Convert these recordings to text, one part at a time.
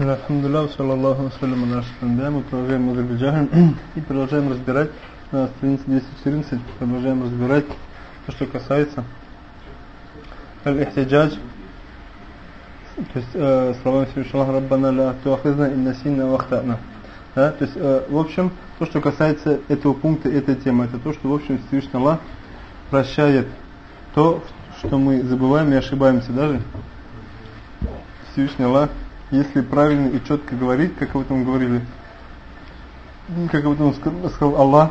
Бисмилля, алхамдулилlah, саллаллаху ассаляму на нашем Мы продолжаем Мазарбиджан и продолжаем разбирать на странице 214, продолжаем разбирать то, что касается аль-ихтиджадж, то есть э, словами Всевышнего Раббана ля туахизна инна синна вахтана. Да? То есть, э, в общем, то, что касается этого пункта, этой темы, это то, что, в общем, Всевышний Аллах прощает то, что мы забываем и ошибаемся даже. Всевышний Аллах если правильно и четко говорить, как об этом говорили, как об этом сказал Аллах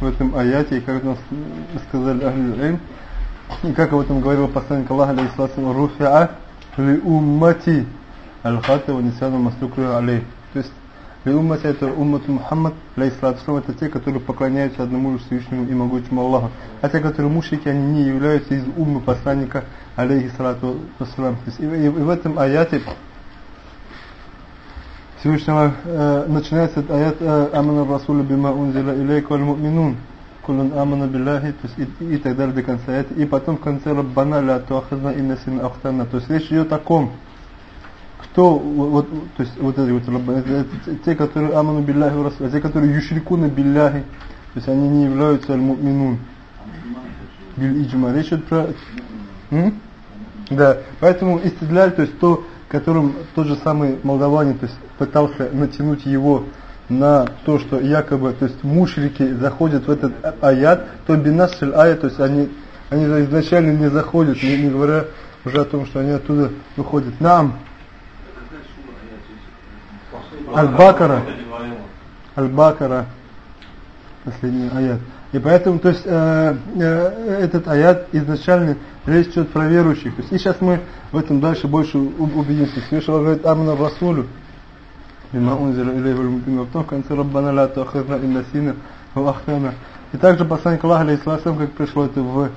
в этом аяте, и как об этом сказали Ахли и как об этом говорил посланник Аллаха, алейхиссалату руфиа ли уммати аль-хата ва нисяну мастукру алей. То есть ли уммати это уммат Мухаммад, алейхиссалату это те, которые поклоняются одному лишь Всевышнему и могучему Аллаху. А те, которые мушрики, они не являются из уммы посланника, алейхиссалату вассалам. И, и, и в этом аяте Всевышнего э, начинается аят «Амана Расуля бима унзила илейка валь му'минун». Кулун амана биллахи, то есть и, и так далее до конца аята. И потом в конце «Раббана ля туахазна инна син ахтана». То есть речь идет о ком? Кто, вот, то есть вот это вот это, те, которые аману биллахи а те, которые юшрикуна биллахи, то есть они не являются аль-му'минун. Биль иджма. Речь идет про... М? Да, поэтому истидляль, то есть то, которым тот же самый молдаванин то есть, пытался натянуть его на то, что якобы, то есть мушрики заходят в этот аят, то бинашиль аят, то есть они, они изначально не заходят, не, не говоря уже о том, что они оттуда выходят. Нам. Аль-Бакара. Аль-Бакара. Последний аят. И поэтому, то есть, э, э, этот аят изначально Речь идет про верующих. И сейчас мы в этом дальше больше убедимся. Свыше говорит «Амна Расулю». «Бима унзира илейху лмубин». Потом в конце «Раббана ля туахирна инна сина вахтана». И также посланник Аллаха, алейхиссалам, как пришло это в,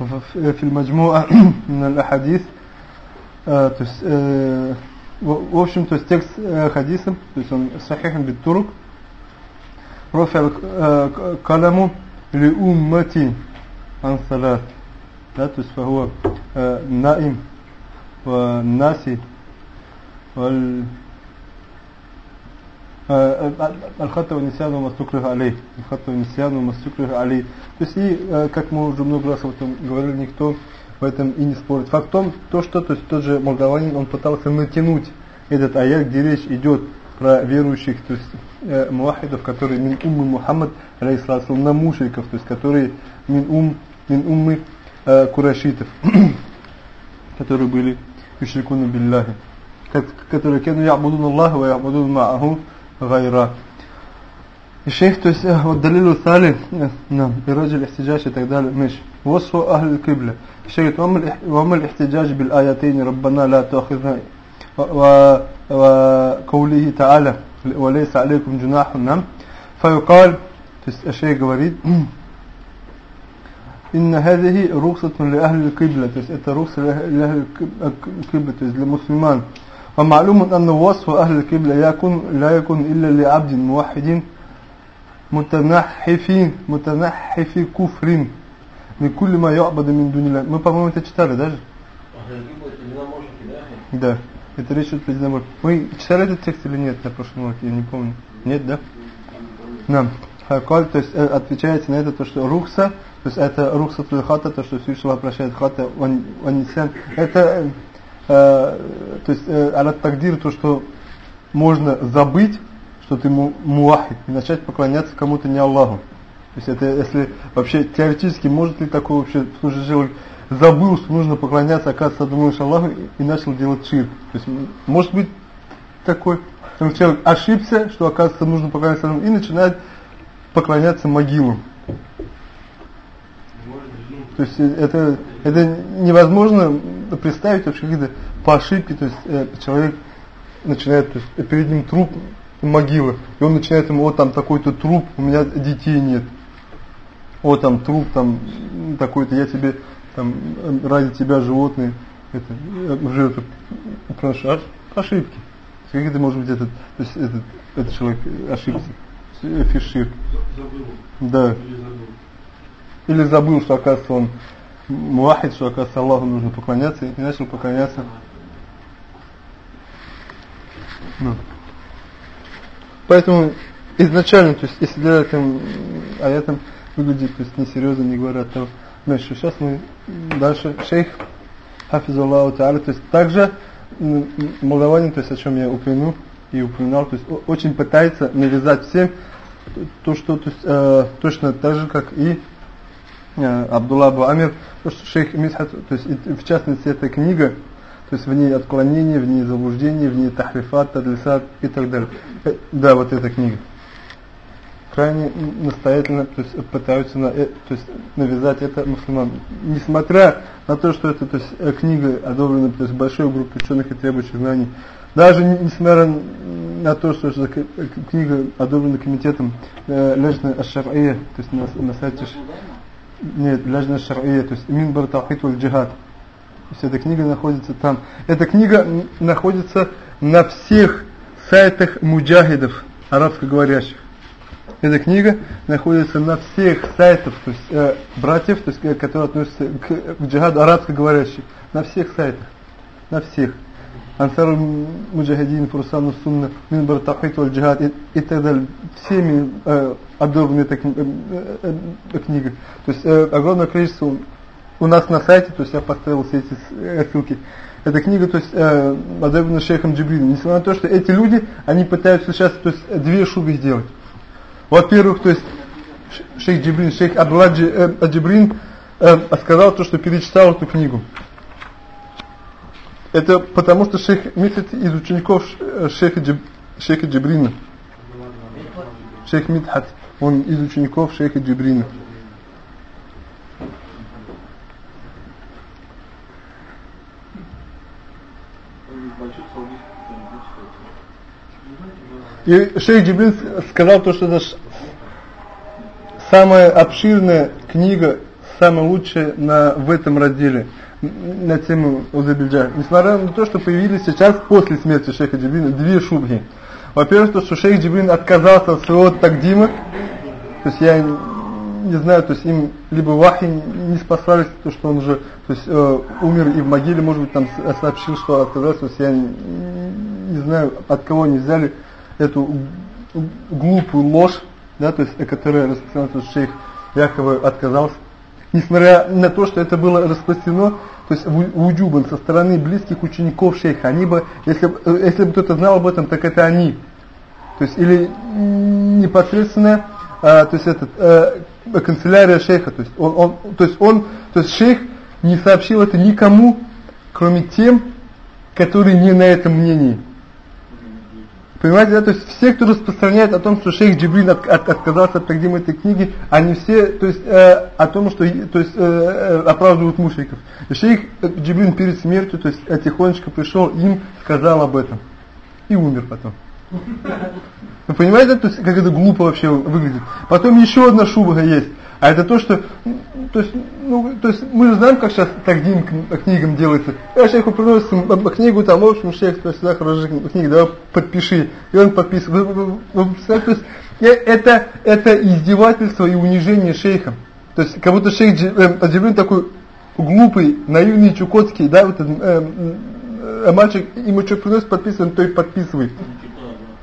в, в фильмаджмуа хадис, э, то есть, э, в, в общем, то есть текст э, хадиса, то есть он сахихом битурук, профиль э, каламу ли уммати ансалат да, то есть фагуа э, наим наси э, Аль-Хаттава Нисяну Мастукрих Али. Аль-Хаттава Нисяну Мастукрих Али. То есть, и, э, как мы уже много раз об этом говорили, никто в этом и не спорит. Факт в том, то, что то есть, тот же молдаванин, он пытался натянуть этот аят, где речь идет про верующих, то есть, э, муахидов, которые мин уммы Мухаммад, алейхиссалату на мушриков, то есть, которые мин ум, мин уммы курашитов, которые были юшрикуна билляхи, которые кену я'будун Аллаха ва я'будун ма'аху гайра. И шейх, то есть, вот далилу сали, нам, бираджи ихтиджаж и так далее, миш. وصف أهل القبلة الشيخ وما الاحتجاج بالآيتين ربنا لا تأخذنا وقوله تعالى وليس عليكم جناح نعم فيقال الشيء говорит إن هذه رخصة لأهل القبلة то есть это رخصة لأهل القبلة то есть для мусульман ومعلوم أن وصف أهل القبلة يكون لا يكون إلا لعبد موحد متنحف متنحف كفر من كل ما يعبد من دون الله мы по-моему это читали даже да Это речь идет про единоборство. Вы читали этот текст или нет на прошлом уроке? Я не помню. Нет, да? Нам. Хакаль, то есть э, отвечаете на это, то что рухса, то есть это рухса хата, то что Всевышний прощает хата, ванисян. Это, э, то есть э, алат тагдир, то что можно забыть, что ты му, муахид, и начать поклоняться кому-то не Аллаху. То есть это если вообще теоретически может ли такое вообще служить забыл, что нужно поклоняться, оказывается, лишь Аллаху и начал делать ширк. То есть, может быть такой, что человек ошибся, что, оказывается, нужно поклоняться Аллаху, и начинает поклоняться могилам. То есть это, это невозможно представить вообще какие-то по ошибке, то есть э, человек начинает, то есть перед ним труп могилы, и он начинает ему, вот там такой-то труп, у меня детей нет. Вот там труп, там такой-то, я тебе там ради тебя животные это уже это прошу ошибки. Как это может быть этот то есть этот этот человек ошибся фишир. Да. Или забыл что оказывается он муахид что оказывается Аллаху нужно поклоняться и начал поклоняться Ну. Поэтому изначально, то есть, если для этим аятом выглядит, то есть, несерьезно, не говорят того. Значит, сейчас мы дальше, шейх Хафизуллаху Та'аля, то есть, также молдаванин, то есть, о чем я упомянул и упоминал, то есть, очень пытается навязать всем то, что то есть, э, точно так же, как и Абдулла Абу Амир, шейх Мисхат, то есть, в частности, эта книга, то есть в ней отклонение, в ней заблуждение, в ней тахрифат, тадлисат и так далее. Э, да, вот эта книга. Крайне настоятельно то есть, пытаются на, э, то есть, навязать это мусульман. Несмотря на то, что это то есть, э, книга одобрена то есть, большой группой ученых и требующих знаний, даже несмотря на то, что это книга одобрена комитетом э, Лежна Аш-Шар'ия, то есть на, на сайте нет, Лежна Аш-Шар'ия, то есть Минбар Тахит Джихад. То есть эта книга находится там. Эта книга находится на всех сайтах муджахидов, арабскоговорящих. Эта книга находится на всех сайтах, то есть э, братьев, то есть, э, которые относятся к, к джихаду арабскоговорящих. На всех сайтах. На всех. Ансар Муджахидин, Фурсан Сунна, Минбар Тахит Валь Джихад и, так далее. Всеми э, эта э, э, книга. То есть э, огромное количество у нас на сайте, то есть я поставил все эти ссылки. Эта книга, то есть, э, одобрена шейхом Джибрином. Несмотря на то, что эти люди, они пытаются сейчас, то есть, две шубы сделать. Во-первых, то есть, шейх Джибрин, шейх Абдулла Джибрин э, сказал то, что перечитал эту книгу. Это потому, что шейх Митхат из учеников э, шейха, Джиб, шейха Джибрина. Шейх Митхат, он из учеников шейха Джибрина. И шейх Джибрин сказал то, что это самая обширная книга, самая лучшая на, в этом разделе, на тему Узабильджа. Несмотря на то, что появились сейчас после смерти шейха Джибрина две шубхи. Во-первых, то, что шейх Джибрин отказался от своего тагдима, то есть я не знаю, то есть им либо вахи не спасались, то что он уже то есть, э, умер и в могиле, может быть, там сообщил, что отказался, то есть я не, не знаю, от кого они взяли эту глупую ложь, да, то есть, которая распространялась, шейх якобы отказался. Несмотря на то, что это было распространено, то есть уджубан со стороны близких учеников шейха, они бы, если, если бы кто-то знал об этом, так это они. То есть, или непосредственно, а, то есть, этот, а, канцелярия шейха, то есть, он, он, то есть, он, то есть, шейх не сообщил это никому, кроме тем, которые не на этом мнении. Понимаете, да? То есть все, кто распространяет о том, что шейх Джибрин от, от, отказался от тагдима этой книги, они все, то есть э, о том, что то есть, э, э, оправдывают мушриков. Шейх Джибрин перед смертью, то есть э, тихонечко пришел, им сказал об этом. И умер потом. Вы понимаете, то есть, как это глупо вообще выглядит. Потом еще одна шубага есть. А это то, что, то есть, ну, то есть мы же знаем, как сейчас тагдим книгам делается. Я шейху приносит книгу, там, в общем, шейх, то есть, да, хорошая книга, давай подпиши. И он подписывает. Вы, вы, вы, вы, то есть, это, это издевательство и унижение шейха. То есть, как будто шейх э, такой глупый, наивный, чукотский, да, вот этот э, э, мальчик, ему что приносит, подписывает, то и подписывает.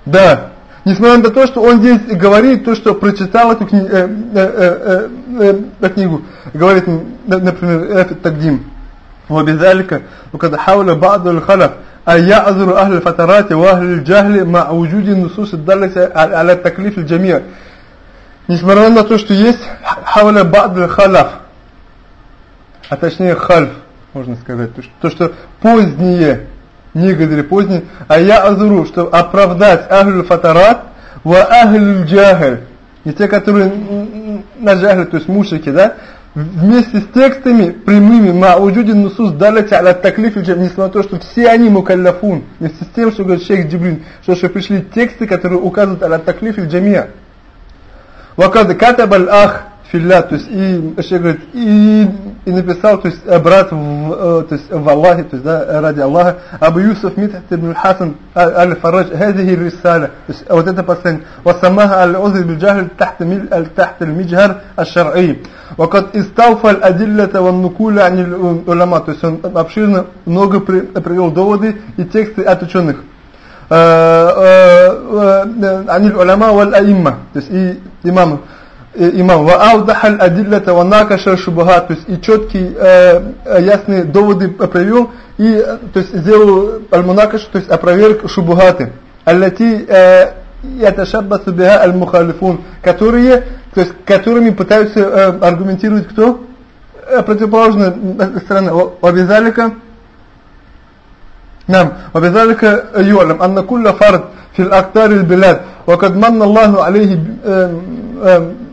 Да. Несмотря на то, что он здесь говорит, то, что прочитал эту кни э, э, э, э, книгу, говорит, например, этот Тагдим. وبذلك وقد حاول بعض الخلف أن يعذر أهل الفترات وأهل الجهل مع وجود النصوص الدالة على تكليف الجميع. Несмотря на то, что есть حاول بعض الخلف, а точнее хальф, можно сказать, то, что, то, что поздние негодяи поздние, а я азуру, чтобы оправдать ахлю фатарат ва ахлю джахаль. И те, которые на джахаль, то есть мушики, да, вместе с текстами прямыми ма уджудин нусус далати аля таклиф несмотря на то, что все они мукалляфун, вместе с тем, что говорит шейх Джибрин, что, что пришли тексты, которые указывают аля таклиф джамия. Вакад катабаль ах филля, то есть и Шейх говорит, и, и написал, то есть э, брат в, э, то есть, в Аллахе, то есть да, ради Аллаха, Абу Юсуф Митхат ибн Хасан а-, аль-Фарадж, «Хазихи рисаля», то есть вот это послание, «Васамаха аль-Узри биль-Джахль тахт аль-Миджхар аль-Шар'и, вакад исталфа аль-Адиллата ван-Нукуля аниль улама», то есть он обширно много привел доводы и тексты от ученых. Э, «Аниль улама валь-Аимма», то есть и имамы. Э, имам. Ваалдахаль адиллята ванакаша шубага. То есть и четкие, э, э, ясные доводы провел. И э, то есть сделал аль-мунакаш, то есть опроверг шубугаты. Аллати яташаббасу биха аль-мухалифун. Которые, то есть которыми пытаются э, аргументировать кто? Противоположная сторона. Обязалика. نعم وبذلك يعلم أن كل فرد في الأقطار البلاد وقد من الله عليه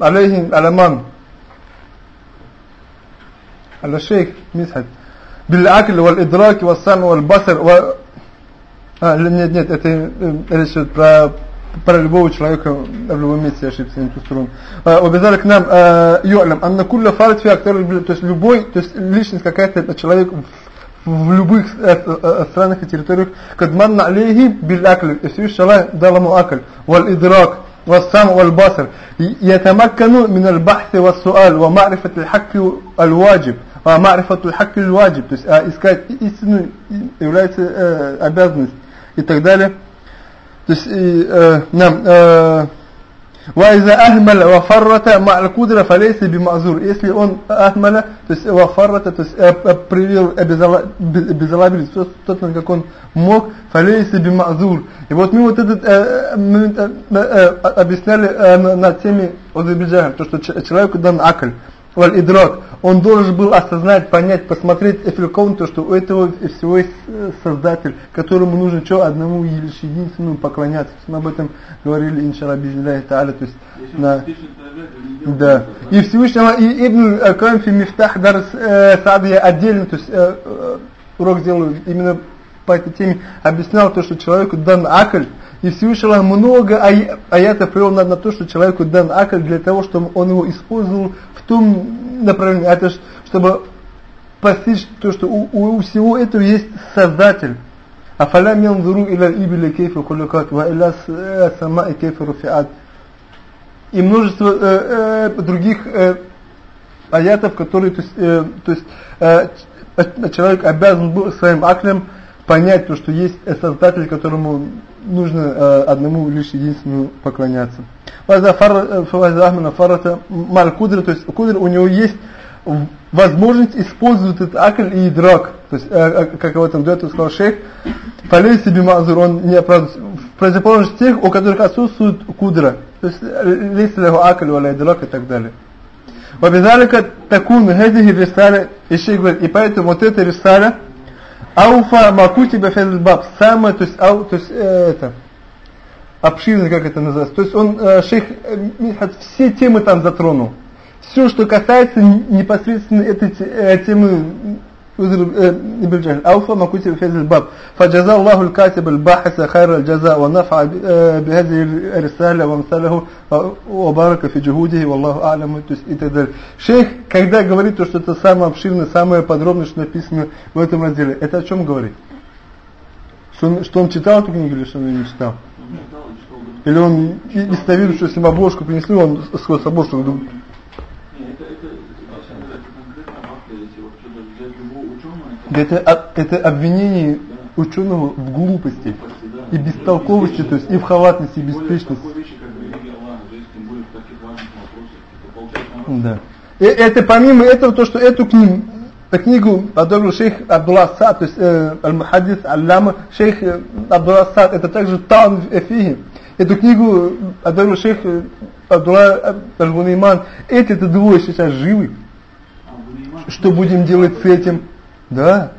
عليه على من على الشيخ مسحت بالعقل والإدراك والسمع والبصر و... А, нет, нет, это речь идет про, про любого человека в любом месте, я ошибся, не ту сторону. Обязали к нам, ю'лям, анна кулля фарт фи актор, то есть любой, то есть личность какая-то, человек в любых странах и территориях, кадманна алейхи бил акль, и Всевышний Аллах дал ему акль, вал идрак, والسمع والبصر يتمكن من البحث والسؤال ومعرفة الحق الواجب ومعرفة الحق الواجب то есть искать истину является обязанность и так далее то есть нам Вайза ахмаля вафаррата ма'аль-кудра фалейси бимазур. Если он э, ахмаля, то есть вафаррата, то есть э, э, привел, обезолобил тот, как он мог, фалейси бимазур. И вот мы вот этот момент объясняли на теме Азербайджана, то что человеку дан акль валь идрак он должен был осознать, понять, посмотреть эфирком, то, что у этого всего есть Создатель, которому нужно что, одному лишь единственному поклоняться. Мы об этом говорили, иншалла, бизнесляхи та'аля, то есть на... Да. И Всевышнего, и Ибн Камфи Мифтах Дар Саад я отдельно, то есть э, урок сделаю именно по этой теме, объяснял то, что человеку дан акль, и Всевышний много аятов привел на, на то, что человеку дан акль для того, чтобы он его использовал в том направлении, это чтобы постичь то, что у, у всего этого есть Создатель. أفلم ينظروا إلى الإبل كيف خلقت وإلى السماء كيف رفعت и множество э, э, других э, аятов, которые то есть, э, то есть э, человек обязан был своим аклем понять то, что есть Создатель, которому нужно э, одному лишь единственному поклоняться. Вазахмана э, фарата маль кудра, то есть кудр у него есть возможность использовать этот акль и драк. То есть, э, э как об этом дуэту сказал шейх, полей себе мазур, он не оправдывается. В противоположность тех, у которых отсутствует кудра. То есть, э, лейся леху акль, валя драк и так далее. Вабидалика такун хэдихи рисаля, и шейх говорит, и поэтому вот эта рисаля, ауфа макутиба фил баб, самое, то есть, ау, то есть, э, это, обширный, как это называется. То есть он, э, шейх Мидхат, все темы там затронул. Все, что касается непосредственно этой э, темы أوفى ما كتب في هذا الباب فجزا الله الكاتب الباحث خير الجزاء ونفع بهذه الرسالة وامثاله وبارك في جهوده والله أعلم и так далее. Шейх, когда говорит то, что это самое обширное, самое подробное, что написано в этом разделе, это о чем говорит? Что он, что он читал эту книгу или что он не читал? Или он листовил, что если бы обложку принесли, он сквозь обложку Это, это обвинение ученого в глупости и бестолковости, то есть и в халатности, и беспечности. Да. И это помимо этого, то, что эту книгу, книгу одобрил шейх Абдулла Сад, то есть э, Аль-Мухаддис Аллама, шейх э, это также Тан Эфихи. Эту книгу одобрил шейх э, Абдулла Аль-Гунейман. Эти-то двое сейчас живы. Что будем делать с этим? Да.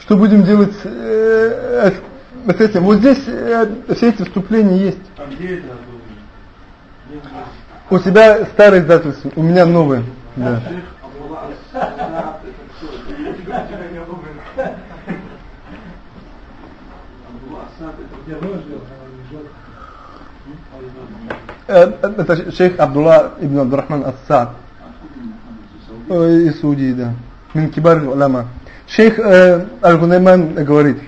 Что будем делать с, э, с этим? Вот здесь э, все эти вступления есть. А где это? У тебя старые издательства, у меня новые. Да. Это шейх Абдулла ибн Абдурахман Ас-Сад. Из Судии, да. Минкибар Лама. Шейх э, Аль-Гунайман говорит,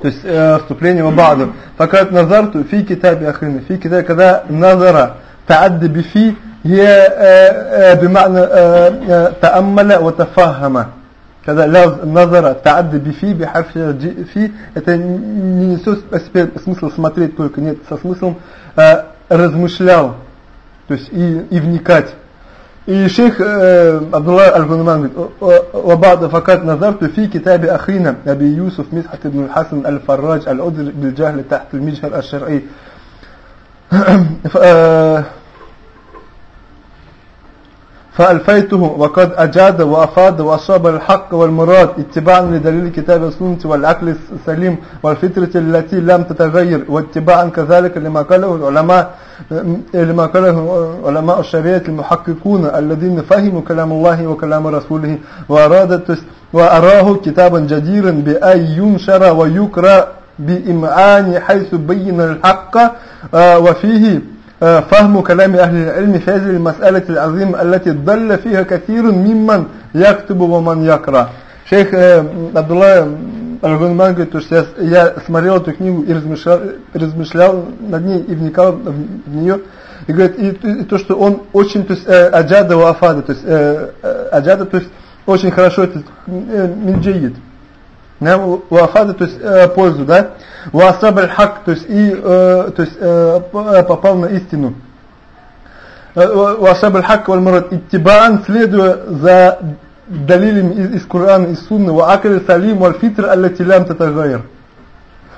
то есть э, вступление в Ба'ду. Факат назарту фи китаби ахрина. Фи китаби, когда назара таадда бифи, я, э, э, бимана э, тааммала ва тафахама. Когда назара таадда бифи, би бихарфи фи, это не несет смысл смотреть только, нет, со смыслом э, размышлял, то есть и, и вникать. И шейх э, Абдулла Аль-Гунман говорит, «Вабада факат назарту фи китабе ахрина Аби Юсуф Мисхат ибн Хасан Аль-Фаррадж Аль-Удр биль-Джахли тахт аль-Миджхар аль-Шар'и». فألفيته وقد أجاد وأفاد وأصاب الحق والمراد اتباعا لدليل الكتاب والسنة والعقل السليم والفطرة التي لم تتغير واتباعا كذلك لما قاله العلماء لما قاله علماء الشريعة المحققون الذين فهموا كلام الله وكلام رسوله وأراد وأراه كتابا جديرا بأن ينشر ويقرأ بإمعان حيث بين الحق آه، وفيه فهم كلام أهل العلم في هذه المسألة العظيمة التي ضل فيها كثير ممن يكتب ومن يقرأ شيخ آه، عبد الله Аргунман говорит, то, что я, я смотрел эту книгу и размышлял, размышлял над ней и вникал в нее, и говорит, и, и, и то, что он очень, то есть, э, аджада у афада, то есть, э, э, аджада, то есть, очень хорошо это э, минджиит. Да, у афада, то есть, э, пользу, да. У асаб аль-хак, то есть, и, э, то есть, э, попал на истину. Э, у асаб аль-хак валь марат, иттибаан, следуя за далилем из, Корана, из Сунны, ва акали салим валь фитр аллати лям татагайр.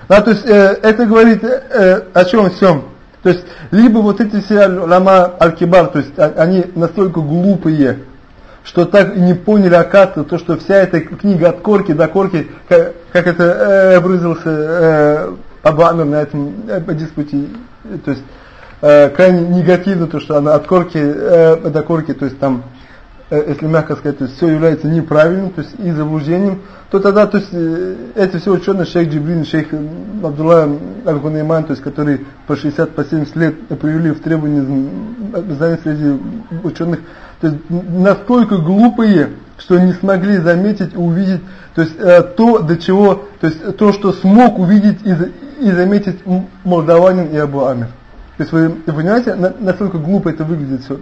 Да, то есть это говорит о чем всем. То есть либо вот эти все лама аль-кибар, то есть а, они настолько глупые, что так и не поняли, оказывается, то, что вся эта книга от корки до корки, как, как это э, выразился э, Абу Амир на этом э, диспуте, то есть э, крайне негативно, то, что она от корки э, до корки, то есть там Э, если мягко сказать, то есть все является неправильным, то есть и заблуждением, то тогда, то есть э, эти все ученые, шейх Джибрин, шейх Абдулла Аль-Хунайман, то есть которые по 60, по 70 лет привели в требования знаний среди ученых, то есть настолько глупые, что не смогли заметить и увидеть, то есть э, то, до чего, то есть то, что смог увидеть и, и заметить молдаванин и Абу Амир. То есть вы, вы понимаете, насколько глупо это выглядит все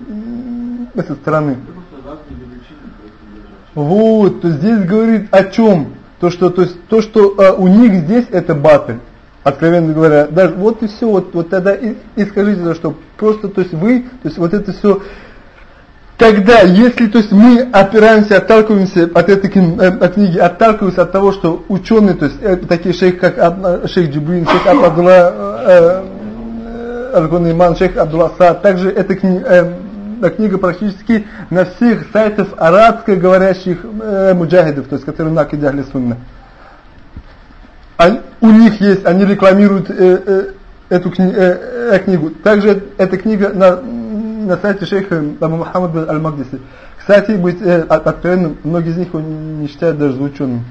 с этой стороны. Вот, то здесь говорит о чем? То, что, то есть, то, что а, у них здесь это батль. Откровенно говоря, даже вот и все, вот, вот тогда и, и скажите, то, что просто, то есть вы, то есть вот это все, тогда, если, то есть мы опираемся, отталкиваемся от этой э, книги, отталкиваемся от того, что ученые, то есть э, такие шейх, как э, шейх Джибрин, шейх Абдулла, э, Иман, шейх Абдулла Саад, также эта книга, э, книга практически на всех сайтах арабскоговорящих э, муджахидов, то есть которые на Кидяхли Сунна. Они, у них есть, они рекламируют э, э, эту кни, э, э, книгу. Также эта книга на, на сайте шейха Абу Мухаммад Аль-Магдиси. Кстати, быть э, откровенным, многие из них не считают даже за ученым.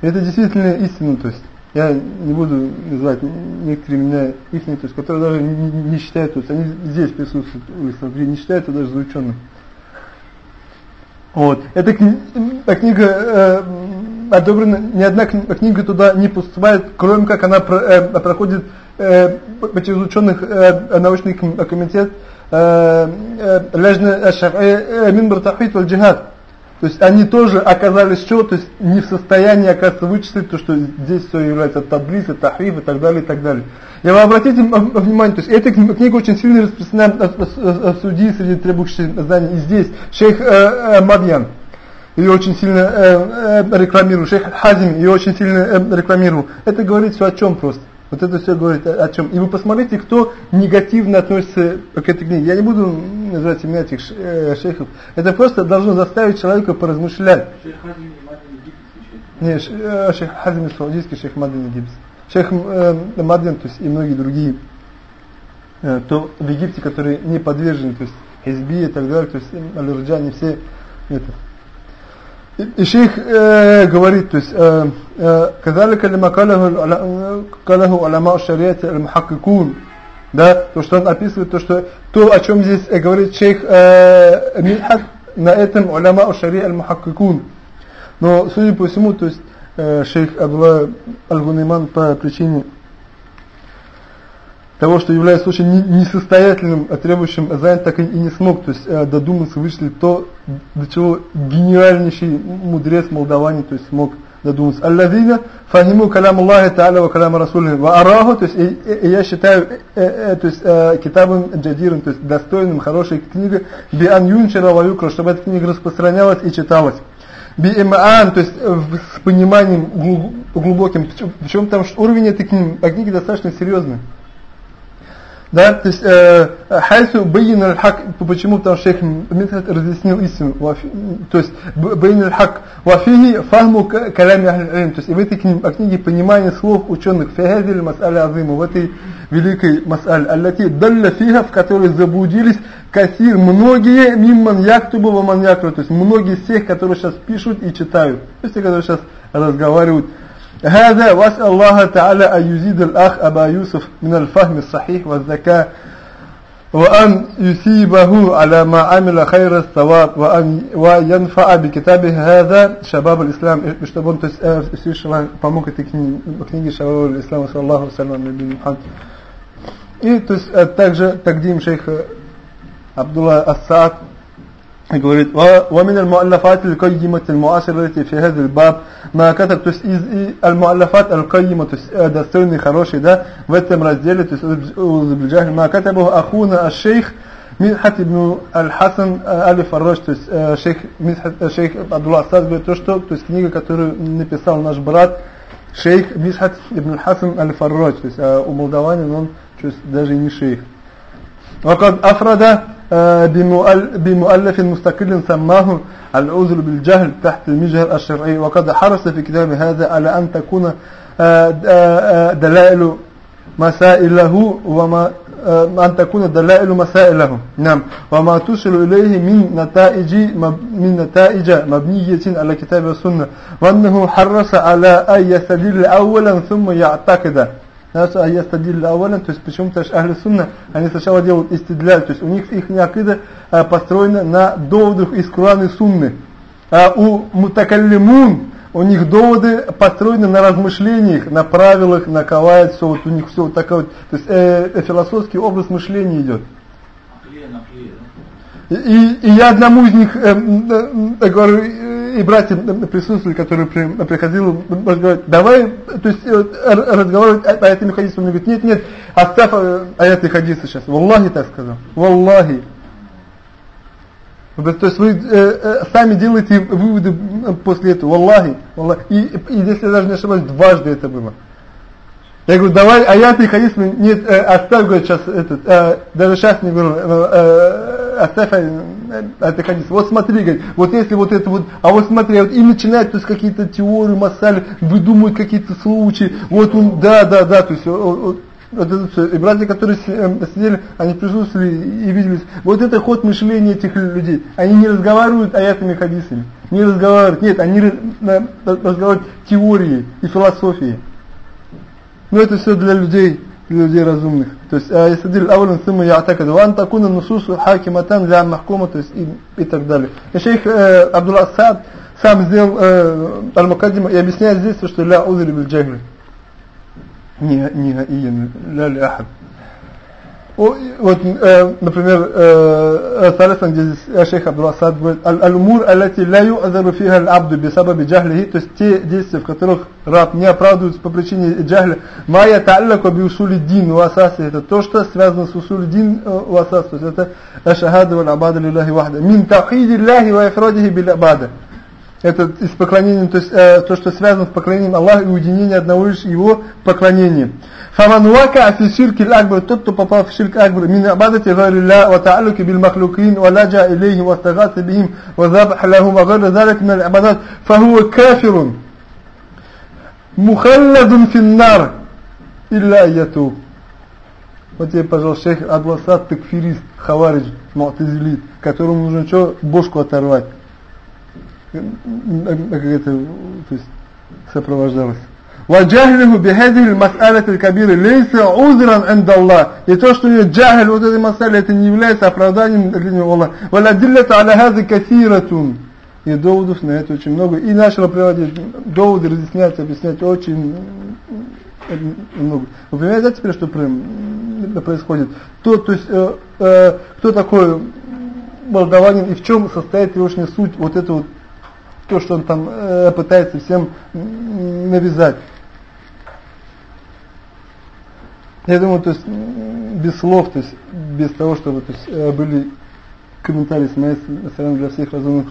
Это действительно истина, то есть я не буду называть некоторые меня их, то есть, которые даже не, считают, то есть они здесь присутствуют, где не считаются даже за ученых. Вот. Эта кни книга э, одобрена, ни одна книга туда не поступает, кроме как она про, э, проходит через ученых научный комитет Лежна Шафи Минбар Тахид Валь Джихад. То есть они тоже оказались что? То есть не в состоянии, оказывается, вычислить то, что здесь все является таблиц, тахриф и так далее, и так далее. И вы обратите внимание, то есть эта книга очень сильно распространена суде среди требующих знаний. И здесь шейх э, э, Мадьян ее очень сильно э, э, рекламирую, шейх Хазим ее очень сильно э, рекламирую. Это говорит все о чем просто. Вот это все говорит о, о чем. И вы посмотрите, кто негативно относится к этой книге. Я не буду называть имена этих э, шейхов. Это просто должно заставить человека поразмышлять. Шейх Хазим Нет, э, шейх Хазим саудийский, шейх Мадин египетский. Шейх э, Мадин, то есть и многие другие, э, то в Египте, которые не подвержены, то есть Хизби и так далее, то есть аллерджане все это. И, шейх э, говорит, то есть, э, э, «Кадалика лима калаху алама шариати аль-мухаккикун». Да, то, что он описывает, то, что то, о чем здесь э, говорит шейх э, Мильхак, на этом уляма шари аль-мухаккикун. Но, судя по всему, то есть, э, шейх Абдулла Аль-Гунайман по причине того, что является очень несостоятельным, а требующим занять, так и не смог, то есть э, додуматься, вышли то, до чего гениальнейший мудрец Молдавани, то есть смог додуматься. Аллазина фахиму калям Аллахи Та'аля ва калям Расулихи ва араху, то есть я считаю, э, э, то есть китабом джадиром, то есть достойным, хорошей книгой, би ан юнчера ва юкра, чтобы эта книга распространялась и читалась. Би имаан, то есть с пониманием глубоким, причем там уровень этой книги, а книги достаточно серьезный. Да, то есть хайсу бейн аль-хак, почему? Что шейх Митхат разъяснил истину. То есть бейн аль-хак вафихи фахму калями аль То есть в этой книге понимание слов ученых фихадиль мас'аля азима, в этой великой мас'аль, аллати далля фиха, в которой заблудились кассир, многие мимман яктубу ваман якру, то есть многие из тех, которые сейчас пишут и читают, то есть те, которые сейчас разговаривают هذا واسأل الله تعالى أن يزيد الأخ أبا يوسف من الفهم الصحيح والذكاء وأن يثيبه على ما عمل خير الثواب وأن وينفع بكتابه هذا شباب الإسلام чтобы он то есть помог этой книге шабаб الإسلام صلى الله عليه وسلم محمد и то есть также тагдим шейха Абдулла Ас-Саад говорит ومن المؤلفات القيمة المعاصرة في هذا الباب ما كتب то есть из المؤلفات القيمة то есть достойный хороший да в этом разделе то есть بالجهل ما كتبه أخونا الشيخ Мидхат ибн Аль-Хасан Али Фаррош, то есть шейх, Мидхат, шейх Абдулла Асад говорит то, что, то есть книга, которую написал наш брат, шейх Мидхат ибн Аль-Хасан Али Фаррош, то есть у молдаванин он то есть, даже не шейх. وقد أفرد بمؤلف مستقل سماه العذر بالجهل تحت المجهر الشرعي. وقد حرص في كتاب هذا على أن تكون دلائل مسائله وما أن تكون دلائل مسائله. نعم. وما توصل إليه من نتائج من نتائج مبنية على كتاب السنة وأنه حرص على أن يستدل أولا ثم يعتقد. Нас аястадилля аваля, то есть почему-то ахли сунна, они сначала делают истидляль, то есть у них их акида а, построена на доводах из Курана и Сунны. А у мутакаллимун у них доводы построены на размышлениях, на правилах, на кавайт, все вот у них все вот такое вот, то есть э, э, философский образ мышления идет. И, и я одному из них э, э, говорю, и братья присутствовали, которые при, приходил, говорят, давай, то есть э, разговаривать по этим хадисам. Он говорит, нет, нет, оставь э, аяты хадисы сейчас. Валлахи так сказал. Валлахи. То есть вы э, э, сами делаете выводы после этого. Валлахи. Валлахи. И, и если я даже не ошибаюсь, дважды это было. Я говорю, давай аяты и хадисы, нет, э, оставь, говорит, сейчас этот, э, даже сейчас не говорю, э, э, оставь э, это хадис. Вот смотри, говорит, вот если вот это вот, а вот смотри, вот и начинают, то есть какие-то теории, массали, выдумывают какие-то случаи, вот он, да, да, да, то есть, вот, вот это все. И братья, которые э, сидели, они присутствовали и видели. Вот это ход мышления этих людей. Они не разговаривают аятами хадисами. Не разговаривают. Нет, они разговаривают теорией и философией. Но это все для людей, для людей разумных. То есть, э, «Ясадиль аулен сумма я'такаду, ван такуна нусусу хакиматан для махкума», то есть, и, и так далее. И шейх э, Абдулла Саад сам сделал э, Аль-Мукаддима и объясняет здесь, что «Ля узри биль джагли». Не, не, ля ли ахад. Вот, э, например, э, Саласан, где шейх Абдулла Сад говорит, «Аль-умур, аллати ла ю'азару фиха аль-абду бисабаби джахлихи», то есть те действия, в которых раб не оправдывается по причине джахля, «ма я та'аллаку би усули дин у асаси», это то, что связано с усули дин у асас, то есть это «ашахаду валь абада лиллахи вахда», «мин тахиди лляхи ва ифрадихи бил абада», это с поклонением, то есть э, то, что связано с поклонением Аллаха и уединение одного лишь его поклонения. Фамануака афи ширки акбар, тот, кто попал в ширк акбар, мин абадати гайрилля, ва таалуки бил махлюкин, ва ладжа илейхим, ва стагати бихим, ва забах лахум, ва гайра залик мин абадат, фахуа кафирун, мухалладун финнар, илля ятуб. Вот тебе, пожалуйста, шейх Адласад, такфирист, хаваридж, муатазилит, которому нужно что? Бошку оторвать Как это, то есть, сопровождалось. وجهله بهذه المسألة الكبيرة ليس عذرا عند الله и то что ее джахл вот этой масале это не является оправданием для него Аллах والأدلة على هذا كثيرة и доводов на это очень много и начал приводить доводы разъяснять объяснять очень много вы понимаете теперь что прям происходит. То, то есть, э, э, кто такой молдаванин и в чем состоит его суть, вот это вот, то, что он там э, пытается всем навязать. Я думаю, то есть без слов, то есть без того, чтобы то есть, э, были комментарии с моей стороны для всех разумных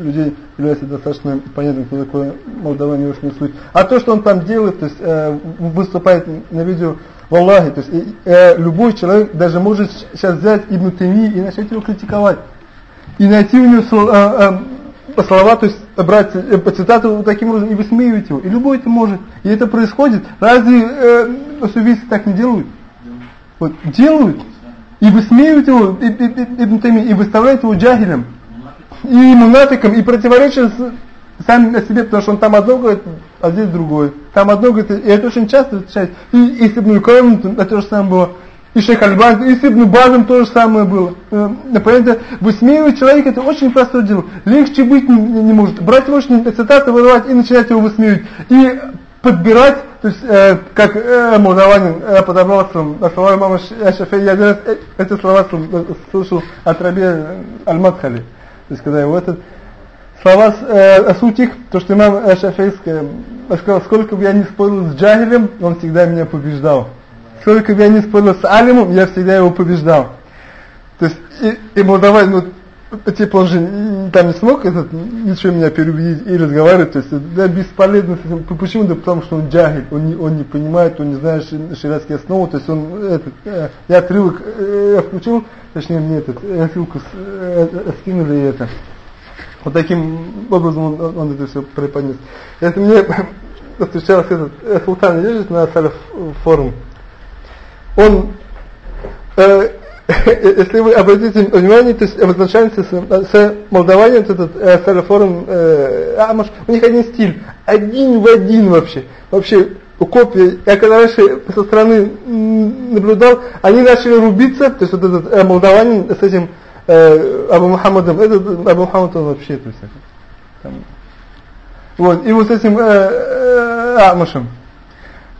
людей является достаточно понятным, кто такое Молдаван и его суть. А то, что он там делает, то есть э, выступает на видео в Аллахе, то есть э, любой человек даже может сейчас взять Ибн Тайми и начать его критиковать. И найти у него э, э, то есть брать э, по цитату таким образом и высмеивать его. И любой это может. И это происходит. Разве э, суфисты так не делают? Вот, делают. И высмеивают его, Ибн Тайми, и выставляют его джахилем. И мунафиком, и противоречат сами себе, потому что он там одно говорит, а здесь другое. Там одно говорит, и это очень часто встречается. И, и с Ибн это то же самое было. И Шейх Альбан, и с Ибн Базом то же самое было. Э, Понятно, высмеивать человека это очень простое дело. Легче быть не, не может. Брать его цитаты, выдавать и начинать его высмеивать. И подбирать, то есть, э, как э, молдаванин э, подобрал слова имама Шафи, я один раз э, эти слова слышал от Раби Аль-Мадхали. То есть, когда его этот слова, э, суть их, то, что имам Шафи сказал, сколько бы я не спорил с Джахилем, он всегда меня побеждал. Сколько бы я не спорил с Алимом, я всегда его побеждал. То есть, и, и молдаванин, ну, типа он же там не смог этот, ничего меня переубедить и разговаривать, то есть да, бесполезно. Почему? Да потому что он джахиль, он не, он не понимает, он не знает шариатские основы, то есть он этот, э, я отрывок э, включил, точнее мне этот, э, ссылку с, э, э, скинули это. Вот таким образом он, он это все преподнес. Это мне встречался этот э, Султан лежит на Салиф форум. Он э, если вы обратите внимание, то есть обозначается с, с Молдаванием, этот э, Салафором э, Амаш, у них один стиль, один в один вообще, вообще копия. Я когда раньше со стороны наблюдал, они начали рубиться, то есть вот этот э, молдаванин с этим э, Абу Мухаммадом, этот Абу Мухаммад он вообще, то есть там, вот, и вот с этим э, э, Амашем.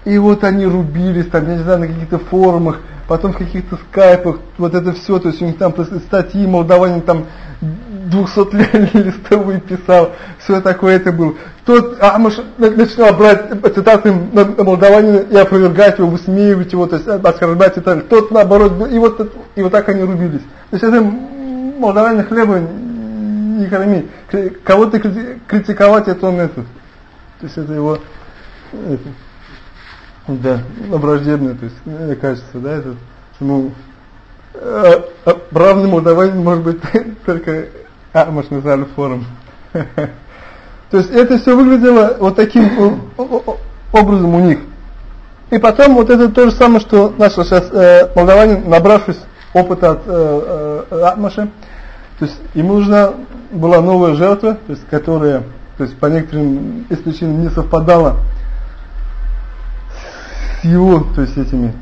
И вот они рубились там, я не знаю, на каких-то форумах, потом в каких-то скайпах, вот это все, то есть у них там статьи, молдаванин там 200 листовые писал, все такое это было. Тот Амаш начинал брать цитаты молдаванина и опровергать его, высмеивать его, то есть оскорблять и так далее. Тот наоборот, и вот, и вот так они рубились. То есть это молдаванин хлеба не корми. Кого-то критиковать, это он это. То есть это его... Это. Да, враждебное, то есть качество, да, это, ну, э, э, равный молдаванин может быть только Амаш Назаль форум. То есть это все выглядело вот таким образом у них. И потом вот это то же самое, что наш сейчас э, молдаванин, набравшись опыта от э, э, Атмаша, то есть ему нужна была новая жертва, то есть которая, то есть по некоторым исключениям не совпадала его, то есть этими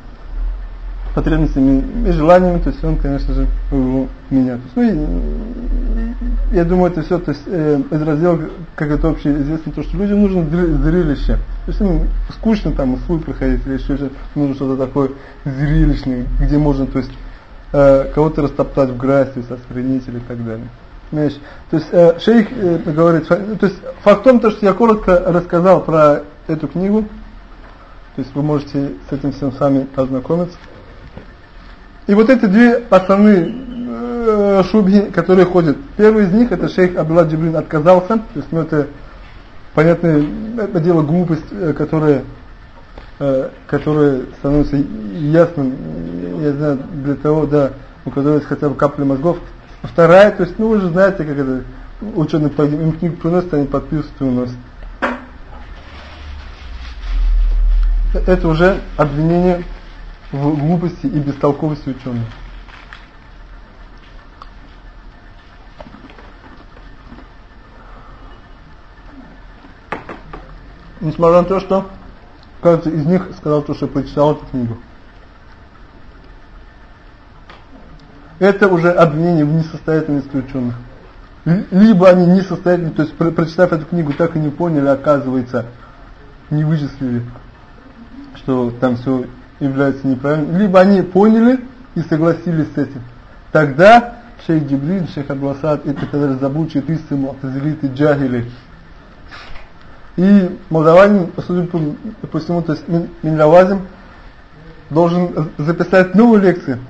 потребностями и желаниями, то есть он, конечно же, его меня. То есть, ну, и, я думаю, это все то есть, э, из раздела, как это общеизвестно, то, что людям нужно зрелище. То есть им скучно там услуг проходить или еще нужно что-то такое зрелищное, где можно, то есть, э, кого-то растоптать в грязь, то есть, или так далее. Понимаешь? То есть э, шейх э, говорит, то есть факт в том, то, что я коротко рассказал про эту книгу, то есть вы можете с этим всем сами ознакомиться. И вот эти две основные э, шубхи, которые ходят. Первый из них, это шейх Абдулла Джибрин отказался. То есть, ну это, понятное это дело, глупость, э, которая, э, которая становится ясным, я знаю, для того, да, у которого есть хотя бы капля мозгов. Вторая, то есть, ну вы же знаете, как это, ученые им книгу приносят, они подписывают и уносят. Это уже обвинение в глупости и бестолковости ученых. Несмотря на то, что каждый из них сказал то, что прочитал эту книгу. Это уже обвинение в несостоятельности ученых. Либо они несостоятельны, то есть прочитав эту книгу, так и не поняли, оказывается, не вычислили что там все является неправильным, либо они поняли и согласились с этим. Тогда шейх Джибрин, шейх Абдуласад, это когда забучие тысячи муатазилиты, джахили. И молдаванин, судя по, по всему, то есть Минлавазим должен записать новую лекцию.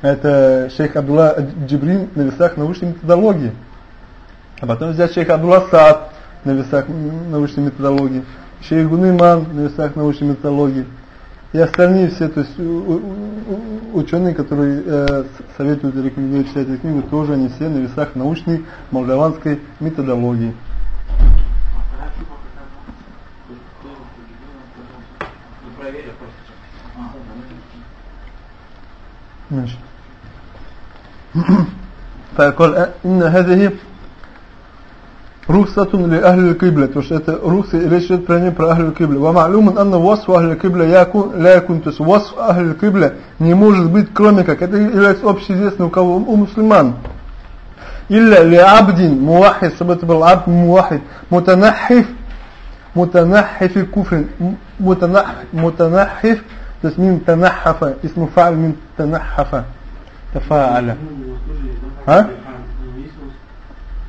Это шейх Абдулла Джибрин на весах научной методологии. А потом взять шейх Абдулла Саад на весах научной методологии. Шейх Гуныман на весах научной методологии и остальные все, то есть ученые, которые э, советуют и рекомендуют читать эту книгу, тоже они все на весах научной молдаванской методологии. ماشي فقال إن هذه рухсатун ли ахли кибля, то что это рухса, речь идет про не про ахли кибля. Ва ма'лумун анна васфу ахли кибля якун, ля якун, то есть васф ахли кибля не может быть кроме как, это является общеизвестным у кого, у мусульман. Илля ли абдин муахид, чтобы это был абд муахид, мутанахиф, мутанахиф куфрин, мутанахиф, то есть мин танахафа, исму фа'аль мин танахафа, тафа'аля. А?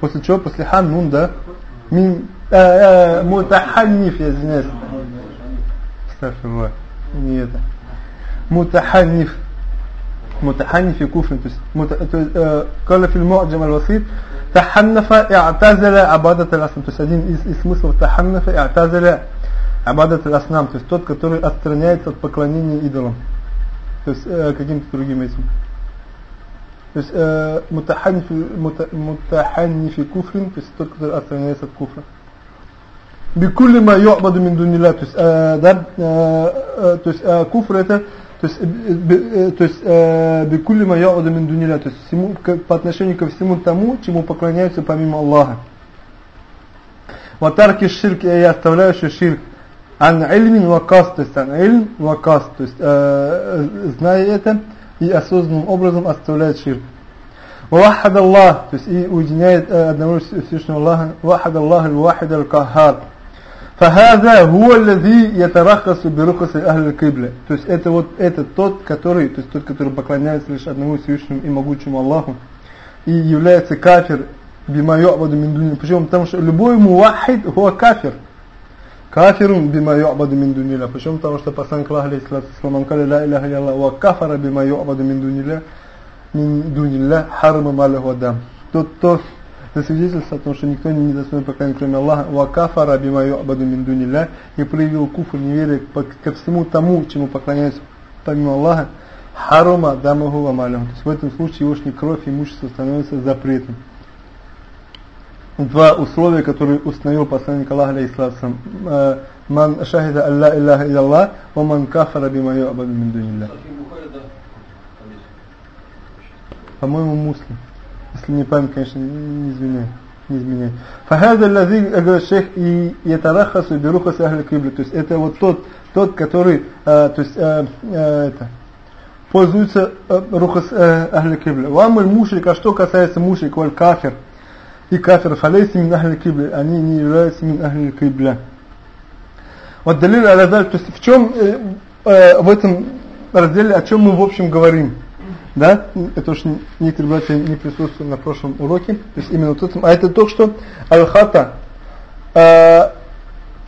После чего? После хан, нун, да? Мин, э, э, мутаханниф, я извиняюсь. Астафирулlah. Не это. Мутаханниф. متحنف كفر قال في المعجم الوسيط تحنف اعتزل عبادة الأصنام то есть один из, из смыслов تحنف اعتزل عبادة الأصنام то есть тот который отстраняется от поклонения идолам то есть э, каким-то другим этим то есть э, мутаханниф, мутаханнифи куфрин, то есть тот, который отстраняется от куфра. Бикулли ма ю'баду мин дунилля, то есть, э, да, э, э, то есть э, куфр это, то есть, э, то есть э, бикулли ма ю'баду мин дунилля, то есть всему, по отношению ко всему тому, чему поклоняются помимо Аллаха. Ватарки ширк, и оставляющий ширк. Ан ильмин вакас, то есть ан ильм вакас, то есть э, зная это, и осознанным образом оставляет ширк. Вахад Аллах, то есть и уединяет э, одного Всевышнего Аллаха, Вахад Аллах аль-Вахид аль-Кахар. Фахаза хуа лази ятарахасу бирухасы ахль кибля. То есть это вот это тот, который, то есть тот, который поклоняется лишь одному Всевышнему и могучему Аллаху и является кафир бима ю'баду мин Почему? Потому что любой мувахид хуа кафир. Кафирун бима ю'баду мин дунилля. Почему? Потому что посланник Аллаха, алейхиссалату вассалам, сказал ла иляха илля ва кафара бима ю'баду мин дунилля, мин дунилля харма малаху адам. Тот, кто засвидетельствовал о том, что никто не достоин поклонения, кроме Аллаха, ва кафара бима ю'баду мин дунилля, и проявил куфр неверие ко всему тому, чему поклоняются помимо Аллаха, харума дамаху ва малаху. То есть в этом случае его кровь и имущество становится запретным два условия, которые установил посланник Аллаха алейхиссалам. Ман шахида алла илляха илlallah, ва ман кафара бима ю'баду мин дунилля. По-моему, муслим. Если не память, конечно, не изменяй. Не изменяй. Фахаза лази, говорит шейх, и ятарахасу бирухас ахли кибли. То есть это вот тот, тот, который, э, то есть, э, э, это, пользуется э, рухас э, ахли кибли. Вамуль мушрик, а что касается мушрик, валь кафир, и кафир фалейси мин ахли кибли, они не являются мин ахли кибля. Вот далиль алязаль, то есть в чем э, э, в этом разделе, о чем мы в общем говорим. Да, это уж некоторые братья не присутствовали на прошлом уроке, то есть именно тот, а это то, что аль-хата, э,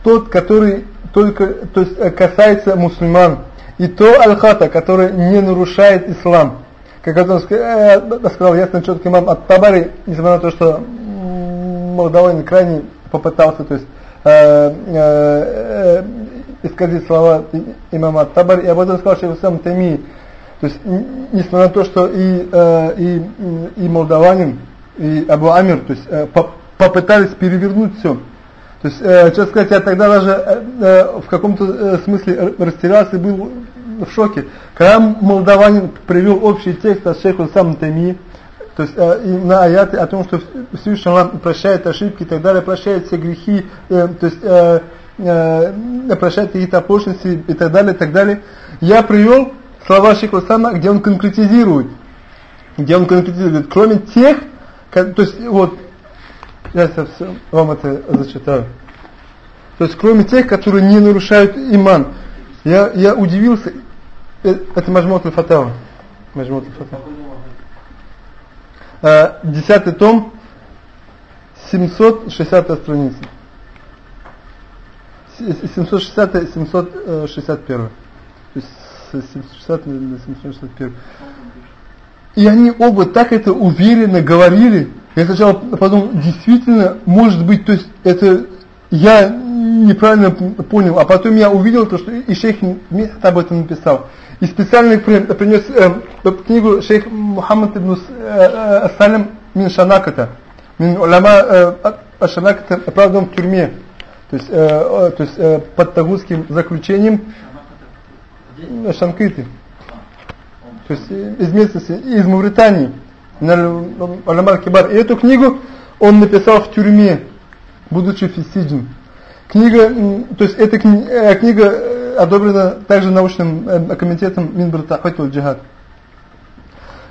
тот, который только, то есть э, касается мусульман, и то аль-хата, который не нарушает ислам. Как он э, сказал ясно четко имам Ат-Табари, несмотря на то, что Молдаванин крайне попытался, то есть э, э, исказить слова имама Табар, и об этом сказал Шейх Сам Тами. То есть, несмотря на то, что и, э, и, и молдаванин, и Абу Амир, то есть, э, по, попытались перевернуть все. То есть, э, честно сказать, я тогда даже э, э в каком-то э, смысле растерялся и был в шоке. Когда молдаванин привел общий текст от шейха Сам Тами, то есть э, и на аяты о том, что Всевышний Аллах прощает ошибки и так далее, прощает все грехи, э, то есть э, э, прощает какие-то оплошности и так далее, и так далее. Я привел слова Шейха Сама, где он конкретизирует, где он конкретизирует, кроме тех, как, то есть вот, я сейчас вам это зачитаю. То есть кроме тех, которые не нарушают иман. Я, я удивился, э, это Мажмут Аль-Фатава. Мажмут Аль-Фатава. Десятый том, 760 страница. 760-761. То есть с 760 на 761. И они оба так это уверенно говорили. Я сначала подумал, действительно, может быть, то есть это я неправильно понял, а потом я увидел то, что и шейх об этом написал. И специально принес э, книгу шейх Мухаммад ибн э, э, Салим мин Шанаката. Мин уляма э, Шанаката, правда он в тюрьме. То есть, э, то есть э, под тагутским заключением Шанкиты. То есть из местности, из Мавритании. Уляма Кибар. И эту книгу он написал в тюрьме, будучи фисиджин. Книга, то есть эта э, книга э, одобрена также научным э, комитетом Минбрата Джихад.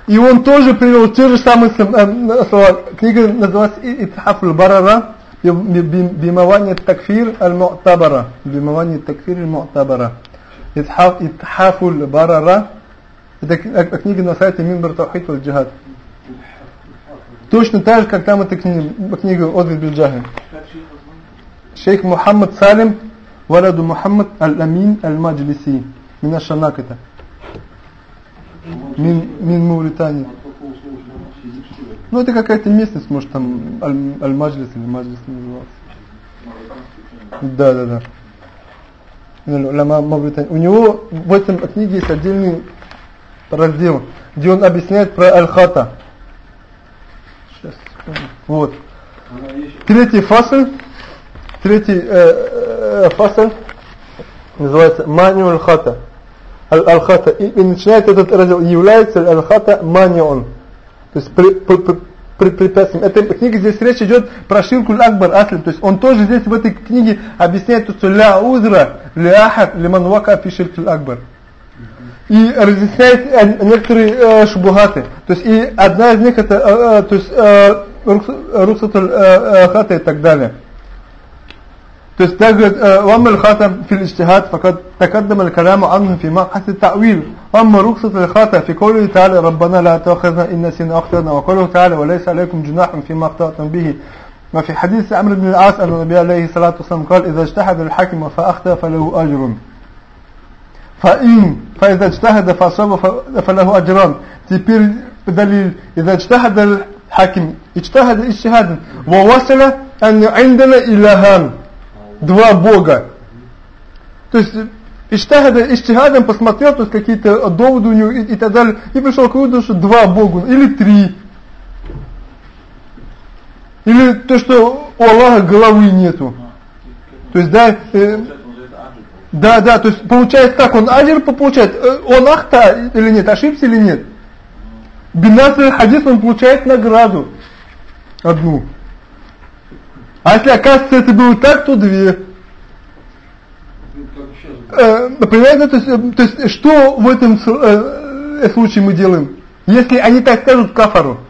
И он тоже привел те же самые слова. Книга называется Итхаф барара бимавани такфир аль-му'табара. Бимавани такфир аль-му'табара. Итхаф барара это книга на сайте Минбар Таухид Джихад. Точно так же, как там эта книга, книга Одвид Бильджахи. Шейх Мухаммад Салим, Валяду Мухаммад Аль-Амин Аль-Маджлиси. Мина Шанаката. Мин, мин Мауритания. Ну это какая-то местность, может там Аль-Маджлис или Маджлис назывался. Да, да, да. У него в этом книге есть отдельный раздел, где он объясняет про Аль-Хата. Вот. Третий фасыль. Третий э, э, фасаль называется Маниул Хата. Аль-Хата. И, и начинает этот раздел, является Аль-Хата Манион. То есть при, при, при, при препятствием. Эта книга здесь речь идет про Ширкуль Акбар Аслим. То есть он тоже здесь в этой книге объясняет, что ля узра ля ахад лиман вака фи Ширкуль Акбар. И разъясняет э, некоторые э, шубухаты. То есть и одна из них это э, э, то есть э, Руксатуль э, э, Хата и так далее. То есть так говорит, وأما الخاتم في الاجتهاد فقد تقدم الكلام عنه في مبحث التأويل وأما رخصة الخاتم في قوله تعالى ربنا لا تأخذنا إن نسينا أخطأنا وقوله تعالى وليس عليكم جناح فيما أخطأتم به وفي حديث عمرو بن العاص أن النبي عليه الصلاة والسلام قال إذا اجتهد الحاكم فأخطأ فله أجر فإن فإذا اجتهد فأصاب فله أجران теперь دليل إذا اجتهد الحاكم اجتهد اجتهادا ووصل أن عندنا إلهان Два Бога. То есть Иштихадом, Иштихадом посмотрел, то есть какие-то доводы у него и, и так далее, и пришел к выводу, что два Бога, или три. Или то, что у Аллаха головы нету. То есть, да, э, да, да, то есть получается так, он аджир получает, э, он ахта или нет, ошибся или нет. Бинаср хадис он получает награду одну. А если оказывается это было так, то две. Э, понимаете, то есть, э, то есть что в этом э, случае мы делаем? Если они так скажут кафару,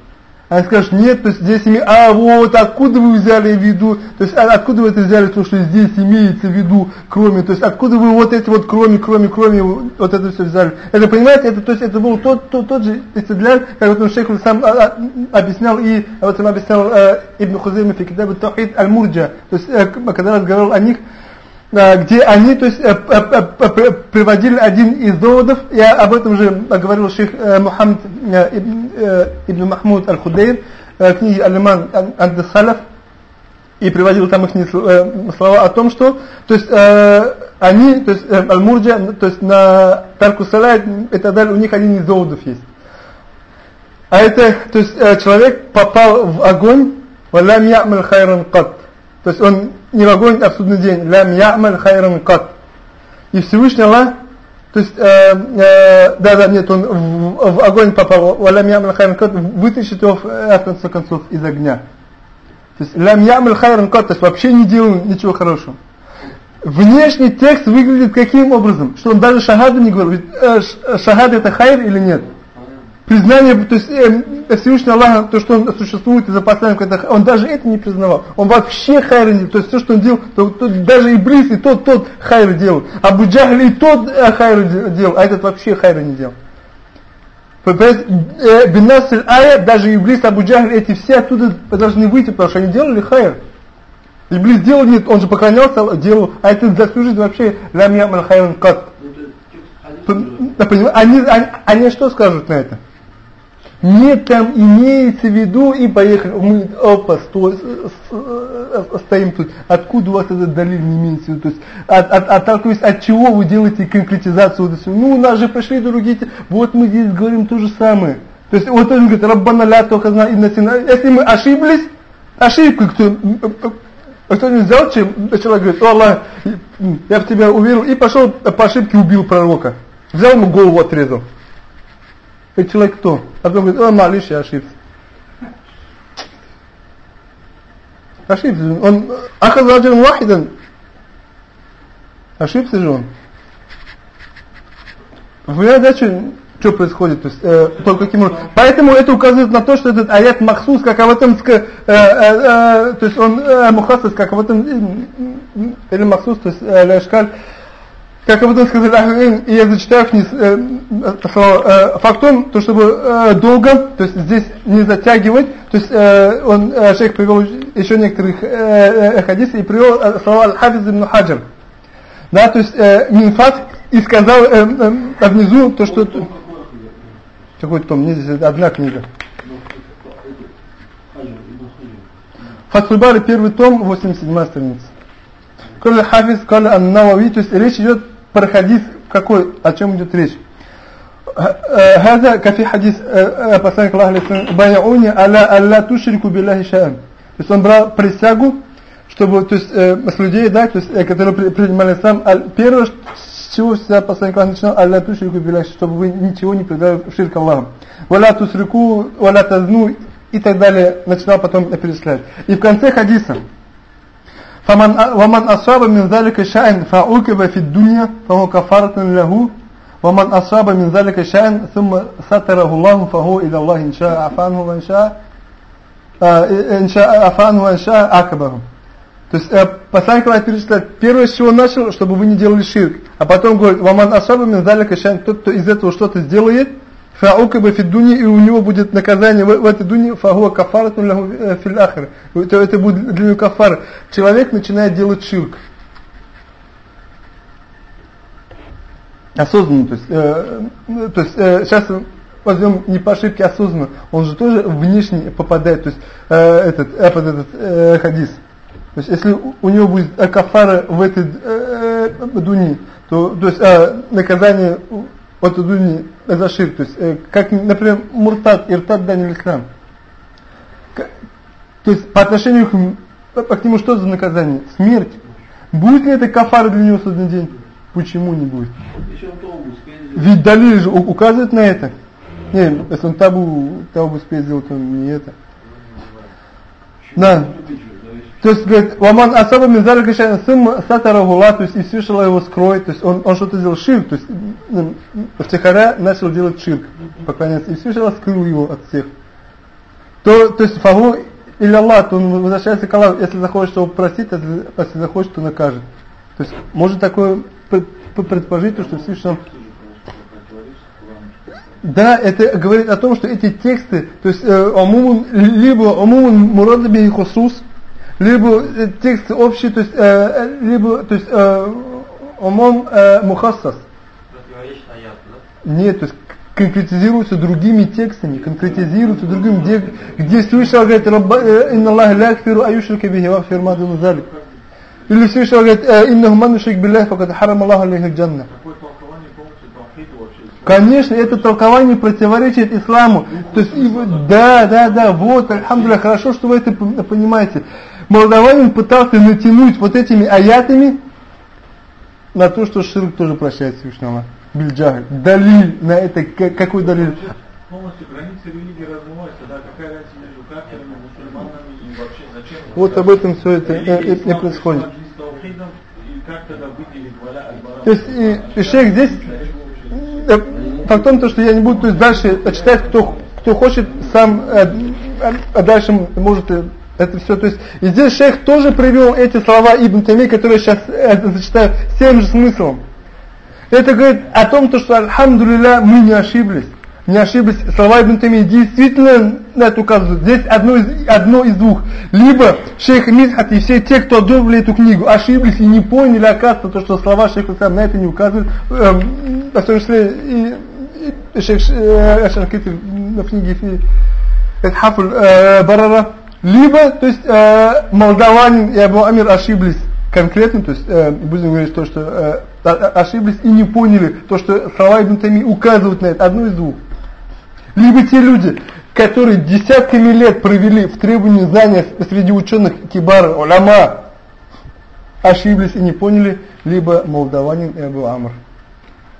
они скажут, нет, то есть здесь имеется, а вот откуда вы взяли в виду, то есть а, откуда вы это взяли, то, что здесь имеется в виду, кроме, то есть откуда вы вот эти вот кроме, кроме, кроме, вот это все взяли. Это, понимаете, это, то есть это был тот, тот, тот же истидляр, как вот он шейх сам а, а, объяснял, и вот он объяснял э, Ибн Хузейма Китабе Таухид Аль-Мурджа, то есть э, когда разговаривал о них, Э, где они то есть, э, э, приводили один из доводов, я об этом же говорил шейх Мухаммад ибн Махмуд Аль-Худейн, книги Алиман Андесалев, и приводил там их слова о том, что то есть, они, то есть Аль-Мурджа, то есть на Тарку Салай и так далее, у них один из доводов есть. А это, то есть человек попал в огонь, То есть он не в огонь, а в судный день. Лям я'маль хайран кат. И Всевышний Аллах, то есть, э, э, да, да, нет, он в, в огонь попал, лям я'маль хайран кат, вытащит его, э, в конце концов, из огня. То есть, лям я'маль хайран кат, то есть вообще не делал ничего хорошего. Внешний текст выглядит каким образом? Что он даже шагаду не говорит. Э, шагад это خير или нет? Признание, то есть э, Всевышний Аллах, то, что он существует из-за посланника, он даже это не признавал. Он вообще خير не то есть все, что он делал, то, то, даже Иблис и тот, тот خير делал. Абу Джахли и тот э, خير делал, а этот вообще خير не делал. Э, بنص الآية, даже Иблис, Абу Джахли, эти все оттуда должны выйти, потому что они делали خير. Иблис делал, нет, он же поклонялся, делал, а это за всю жизнь вообще لم يعمل خيرا قط. Они, они, они что скажут на это? Нет, там имеется в виду и поехали. Мы опа, стой, стоим тут. Откуда у вас этот далиль не имеется в виду? То есть, от, от, отталкиваясь от чего вы делаете конкретизацию? Вот ну, у нас же пошли другие. Вот мы здесь говорим то же самое. То есть, вот он говорит, Раббана ля тохазна и Если мы ошиблись, ошибку кто кто не взял, чем человек говорит, о Аллах, я в тебя уверил, и пошел по ошибке убил пророка. Взял ему голову отрезал. Этот человек кто? А потом говорит, о, малыш, я ошибся. Ошибся же он. Ахазаджин вахидан. Ошибся же он. Вы дальше что происходит, то есть, э, только каким образом. Поэтому это указывает на то, что этот аят махсус, как об этом, э, э, э, то есть он э, мухасас, как об этом, э, или махсус, то есть э, ляшкаль, как об этом сказали я зачитаю вниз э, э, факт том, то чтобы э, долго, то есть здесь не затягивать, то есть э, он, э, шейх привел еще некоторых э, э, хадисов и привел э, слова Аль-Хафиз ибн Хаджар. Да, то есть э, Минфат и сказал э, э, внизу то, что... Какой том? Мне здесь одна книга. Фатхульбари, первый том, 87 страница. Каля Хафиз, Каля Ан-Навави, то есть речь идет про хадис какой, о чем идет речь. هذا كفي حديث посланник Аллаха баяуни аля алла тушрику биллахи ша'ан. То есть он брал присягу, чтобы, то есть э, с людей, да, то есть, э, которые принимали ислам, первое, с чего вся посланник Аллаха начинал, алла тушрику биллахи, чтобы вы ничего не предали в ширк Аллаху. Валя тусрику, валя тазну и так далее, начинал потом перечислять. И в конце хадиса, فمن ومن أصاب من ذلك شأن فعوقب في الدنيا فهو كفارة له ومن أصاب من ذلك شأن ثم ستره الله فهو إلى الله إن شاء عفى عنه وإن شاء إن شاء عفى عنه وإن شاء عاقبه То есть э, посланник Аллах перечисляет, первое, с чего начал, чтобы вы не делали ширк. А потом говорит, «Ваман асаба мин залика шан», тот, кто из этого что-то сделает, фаукаба фиддуни, и у него будет наказание в, в этой дуне, фагуа кафаратун ляху э, фил ахр. Это, это будет для него кафар. Человек начинает делать ширк. Осознанно, то есть, э, то есть э, сейчас возьмем не по ошибке осознанно, он же тоже внешне попадает, то есть э, этот, э, под этот э, хадис. То есть если у него будет кафара в этой э, э дуне, то, то есть э, наказание вот дуни за ширк, то есть э, как, например, муртад, иртад данил ислам. То есть по отношению к, к нему что за наказание? Смерть. Будет ли это кафара для него судный день? Почему не будет? Ведь Далиль же указывает на это. Не, если он табу, табу успеет сделать, он не это. Да. То есть, говорит, Ваман Асаба Мизаль Кашан Сым Сатарагула, то есть и Всевышний его скроет, то есть он, он что-то сделал ширк, то есть втихаря начал делать ширк, поклоняться, и Всевышний скрыл его от всех. То, то есть Фагу или Аллах, то он возвращается к Аллаху, если захочет его простить, если, если захочет, то накажет. То есть может такое предположить, что Всевышний да, это говорит о том, что эти тексты, то есть э, либо умумун мурадби хусус, либо э, текст общий, то есть, э, либо, то есть, э, умом э, мухассас. Нет, то есть конкретизируется другими текстами, конкретизируется другими, где, где Всевышний говорит, «Инна Аллах ля кфиру аюшрика бихи ва кфир маду залик». Или Всевышний говорит, «Иннаху ман юшрик биллах, факад харам Аллаху алейхи джанна». Конечно, это толкование противоречит исламу. То есть, да, да, да, вот, альхамдулillah, хорошо, что вы это понимаете молдаванин пытался натянуть вот этими аятами на то, что ширк тоже прощает Всевышний Аллах. Бильджахаль. Далиль на это, какой далиль? Полностью границы религии размываются, да, какая разница между кафирами, мусульманами и вообще зачем? Вот об этом все это э, не происходит. То есть и, и шейх здесь, э, факт в том, что я не буду то есть, дальше читать, кто, кто хочет, сам э, э, дальше может э, это все. То есть, и здесь шейх тоже привел эти слова Ибн Тайми, которые сейчас э, зачитаю, с тем же смыслом. Это говорит о том, то, что, альхамдулилля, мы не ошиблись. Не ошиблись, слова Ибн Тайми действительно на это указывают. Здесь одно из, одно из двух. Либо шейх Мидхат и все те, кто одобрили эту книгу, ошиблись и не поняли, оказывается, то, что слова шейха сам на это не указывают. Эм, в том числе и, и шейх э, Шаркити в книге Хафуль э, Барара. Либо, то есть, э, молдаванин и Абу Амир ошиблись конкретно, то есть э, будем говорить то, что э, ошиблись и не поняли то, что слова Ибн Тайми указывают на это, одно из двух. Либо те люди, которые десятками лет провели в требовании знания среди ученых кибар, уляма, ошиблись и не поняли, либо молдаванин и Абу Амр.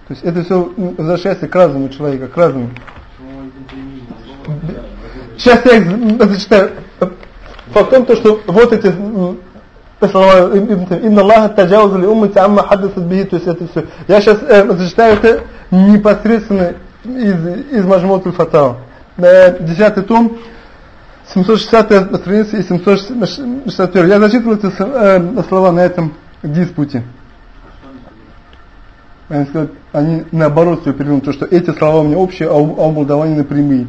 То есть это все возвращается к разуму человека, к разуму. Сейчас я их зачитаю. Факт в том, то, что вот эти слова Инна Аллаха таджауза ли уммати амма хаддасат бихи, то есть это все. Я сейчас э, зачитаю это непосредственно из, из Мажмутуль Фатау. Десятый том, 760 страница и 761. Я зачитывал эти э, слова на этом диспуте. Они, сказали, они наоборот все перевернули, то что эти слова у меня общие, а у, а у молдаванина прямые.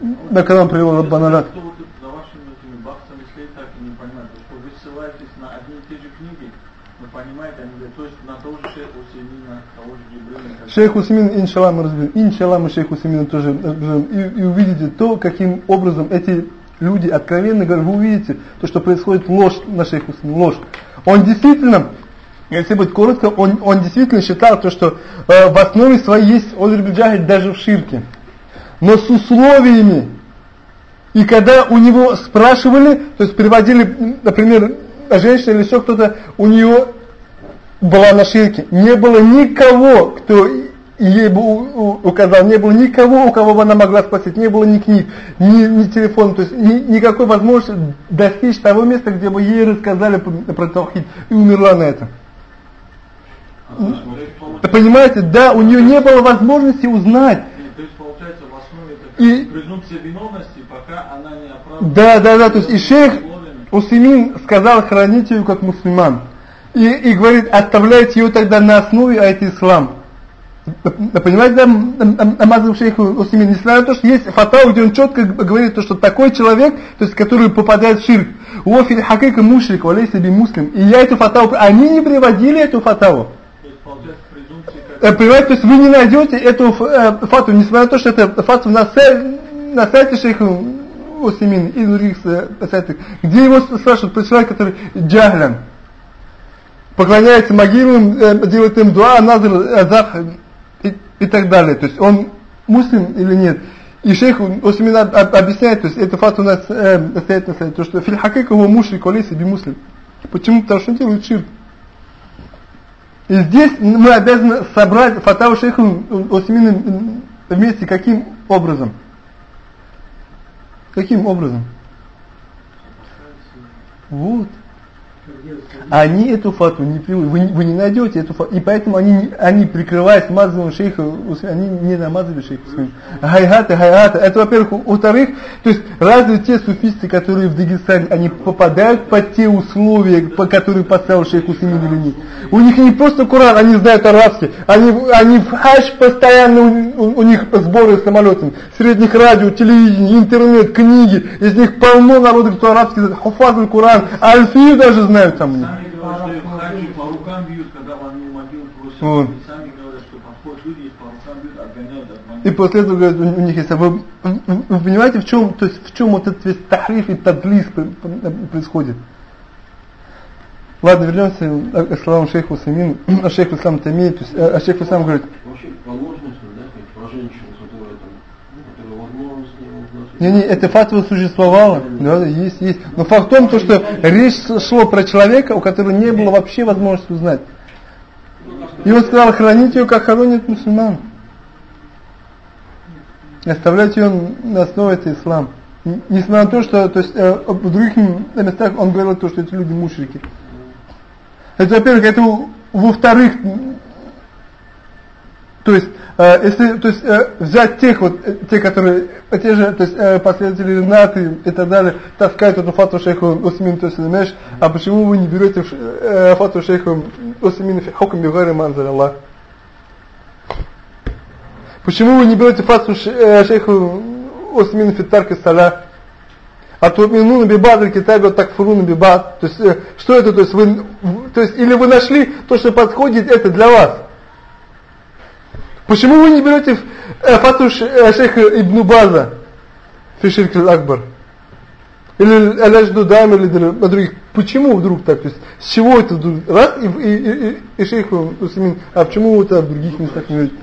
Да, когда он привел Раббанарат. Шейх Усимин, иншаллах, мы разберем. Иншаллах, мы шейх Усимина тоже разберем. И, и увидите то, каким образом эти люди откровенно говорят, вы увидите то, что происходит ложь на шейх Усимин, ложь. Он действительно, если быть коротко, он, он действительно считал то, что э, в основе своей есть Озербиджахид даже в ширке. Но с условиями. И когда у него спрашивали, то есть переводили, например, женщина или еще кто-то, у нее была на ширке. Не было никого, кто ей бы указал, не было никого, у кого бы она могла спросить, не было ни книг, ни, ни телефона, то есть ни, никакой возможности достичь того места, где бы ей рассказали про Таухид, и умерла на этом. Понимаете, да, у нее не было возможности узнать. То есть получается в основе и, пока она не оправдана. Да, да, да, то есть и шейх Усимин сказал хранить ее как мусульман. И, и говорит, оставляйте ее тогда на основе, а это ислам. Понимаете, да, Амазов шейх Усимин, несмотря на то, что есть фатау, где он четко говорит, то, что такой человек, то есть который попадает в ширк, уофиль хакика мушрик, валей себе муслим. И я эту фатау, они не приводили эту фатау. Э, понимаете, то есть вы не найдете эту э, фату, несмотря на то, что это фату на, на сайте шейха Усимин и других э, сайтах, где его спрашивают про человека, который джахлян поклоняется могилам, э, делает им дуа, назр, азах и, и так далее. То есть он муслим или нет. И шейх Усмин объясняет, то есть это факт у нас э, на сайте, то что филь хакика его мушрик, алейса би муслим. Почему? Потому что он делает ширк. И здесь мы обязаны собрать фатаву шейха Усмина вместе каким образом? Каким образом? Вот. Они эту фату не приводят, вы, вы не найдете эту фату, и поэтому они, они прикрываясь мазовым шейха, они не намазали шейха Хайхата, хайхата, это во-первых. Во-вторых, то есть разве те суфисты, которые в Дагестане, они попадают под те условия, по которым поставил шейх Усимин или нет? У них не просто Коран, они знают арабский, они, они в хаш постоянно, у, у, них сборы с самолетами, средних радио, телевидение, интернет, книги, из них полно народу, кто арабский знает, хуфазный Коран, альфию даже знают там. Сами говорят, что хаджи по рукам бьют, когда они у могил просят. Вот. И сами говорят, что подходят люди и по рукам бьют, отгоняют от. И после этого говорят, у, них есть... Вы, вы понимаете, в чем, то есть, в чем вот этот весь тахриф и тадлис происходит? Ладно, вернемся к словам шейху Самину, а шейху Ислам Тамии, то есть, а, а шейху Ислам говорит... Вообще, положено, да, как про женщину, которая там, ну, которая возможно с ним не, не, это фатва существовала, да, есть, есть. Но факт в том, то, что речь шла про человека, у которого не было вообще возможности узнать. И он сказал, хранить ее, как хоронит мусульман. Оставлять ее на основе это ислам. Несмотря на то, что то есть, э, в других местах он говорил, то, что эти люди мушрики. Это, во-первых, это во-вторых, то есть, э, если то есть, э, взять тех вот, э, те, которые, те же, то есть, последователи Наты и так далее, таскают эту фату шейху Усмин, то есть, понимаешь, а почему вы не берете э, фату шейху Усмин хукм бигари манзаль Аллах? Почему вы не берете фату шейху Усмин фитарки саля? А то минуна бибад китабе вот так фуруна бибад. То есть, что это? То есть, вы, то есть, или вы нашли то, что подходит, это для вас. Почему вы не берете э, фату э, шейха Ибн База Фиширк Акбар? Или Аляжду Дам или других. Почему вдруг так? То есть с чего это вдруг? Раз и, и, и, и шейх Усамин, а почему это в других местах не берете?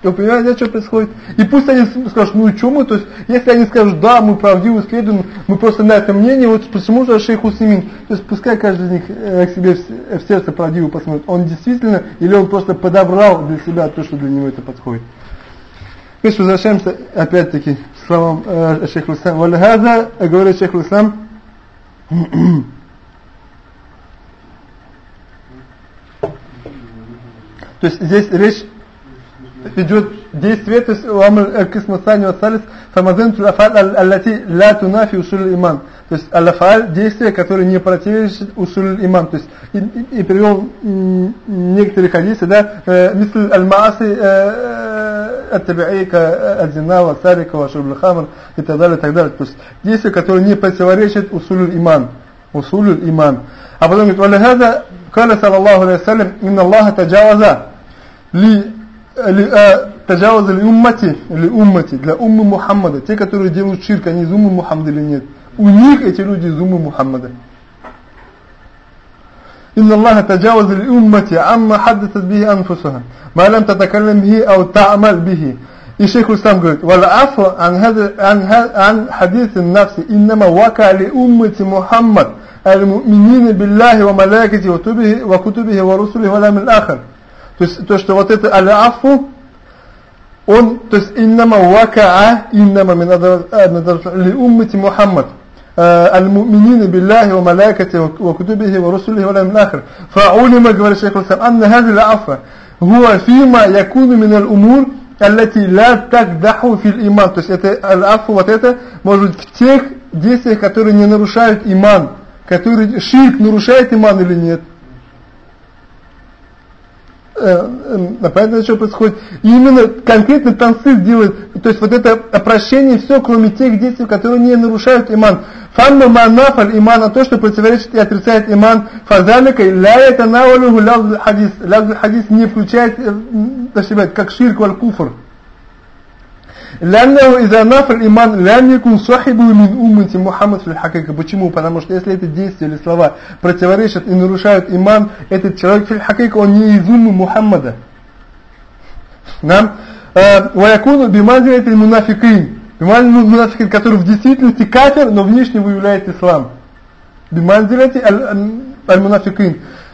Вы понимаете, что происходит? И пусть они скажут, ну и что мы, то есть, если они скажут, да, мы правдивы следуем, мы просто на это мнение, вот почему же шейх Усимин, то есть пускай каждый из них э, к себе в, в сердце правдиво посмотрит, он действительно, или он просто подобрал для себя то, что для него это подходит. То возвращаемся опять-таки к словам э, шейха Ислам. Валихаза, говорит шейх Ислам, то есть здесь речь идет действие, то есть «Ламр аль-кисма э, сани ва тул афаль аллати ла тунафи усуль иман». То есть аль-афаль – действие, которое не противоречит усуль иман. То есть и, и, и привел некоторые хадисы, да, э, «Мисль аль-мааси э, ат-таби'ейка ад-зина ва сарика ва шубл хамр» и так далее, и так далее. То есть действие, которое не противоречит усуль иман. Усуль иман. А потом говорит «Валя хаза каля салаллаху алейхи салям, инна Аллаха таджаваза» ли таджаваза ли уммати, ли уммати, для уммы Мухаммада, те, которые делают ширк, они из уммы Мухаммада или нет. У них эти люди из уммы Мухаммада. إن الله تجاوز للأمة عما حدثت به أنفسها ما لم تتكلم به أو تعمل به И шейх Ислам говорит, والعفو عن هذا عن عن حديث النفس إنما وقع لأمة محمد المؤمنين بالله وملائكته وكتبه وكتبه ورسله واليوم الآخر То есть то, что вот это аляфу, он, то есть иннама вакаа, иннама мин ли уммати Мухаммад. المؤمنين بالله وملائكته وكتبه ورسله واليوم الآخر فعلم говорит شيخ الإسلام أن هذه العفو هو فيما يكون من الأمور التي لا تقدح في الإيمان то есть это العفو вот это может быть в тех действиях которые не нарушают иман которые ширк нарушает иман или нет э, э, понятно, что происходит. И именно конкретно танцы делает, то есть вот это прощение, все, кроме тех действий, которые не нарушают иман. Фанна манафаль иман, а то, что противоречит и отрицает иман, фазалика ля это навалюху лавзу хадис. Лавзу хадис не включает, э, как ширк валь куфр. لأنه إذا نفى الإيمان لم يكن صاحبه من أمة محمد في الحقيقة. Почему? Потому что если это действия или слова противоречат и нарушают иман, этот человек в حقيقة он не из умы Мухаммада. Нам ويكون بمنزلة المنافقين بمنزلة المنافقين который в действительности кафир, но внешне выявляет ислам. بمنزلة المنافقين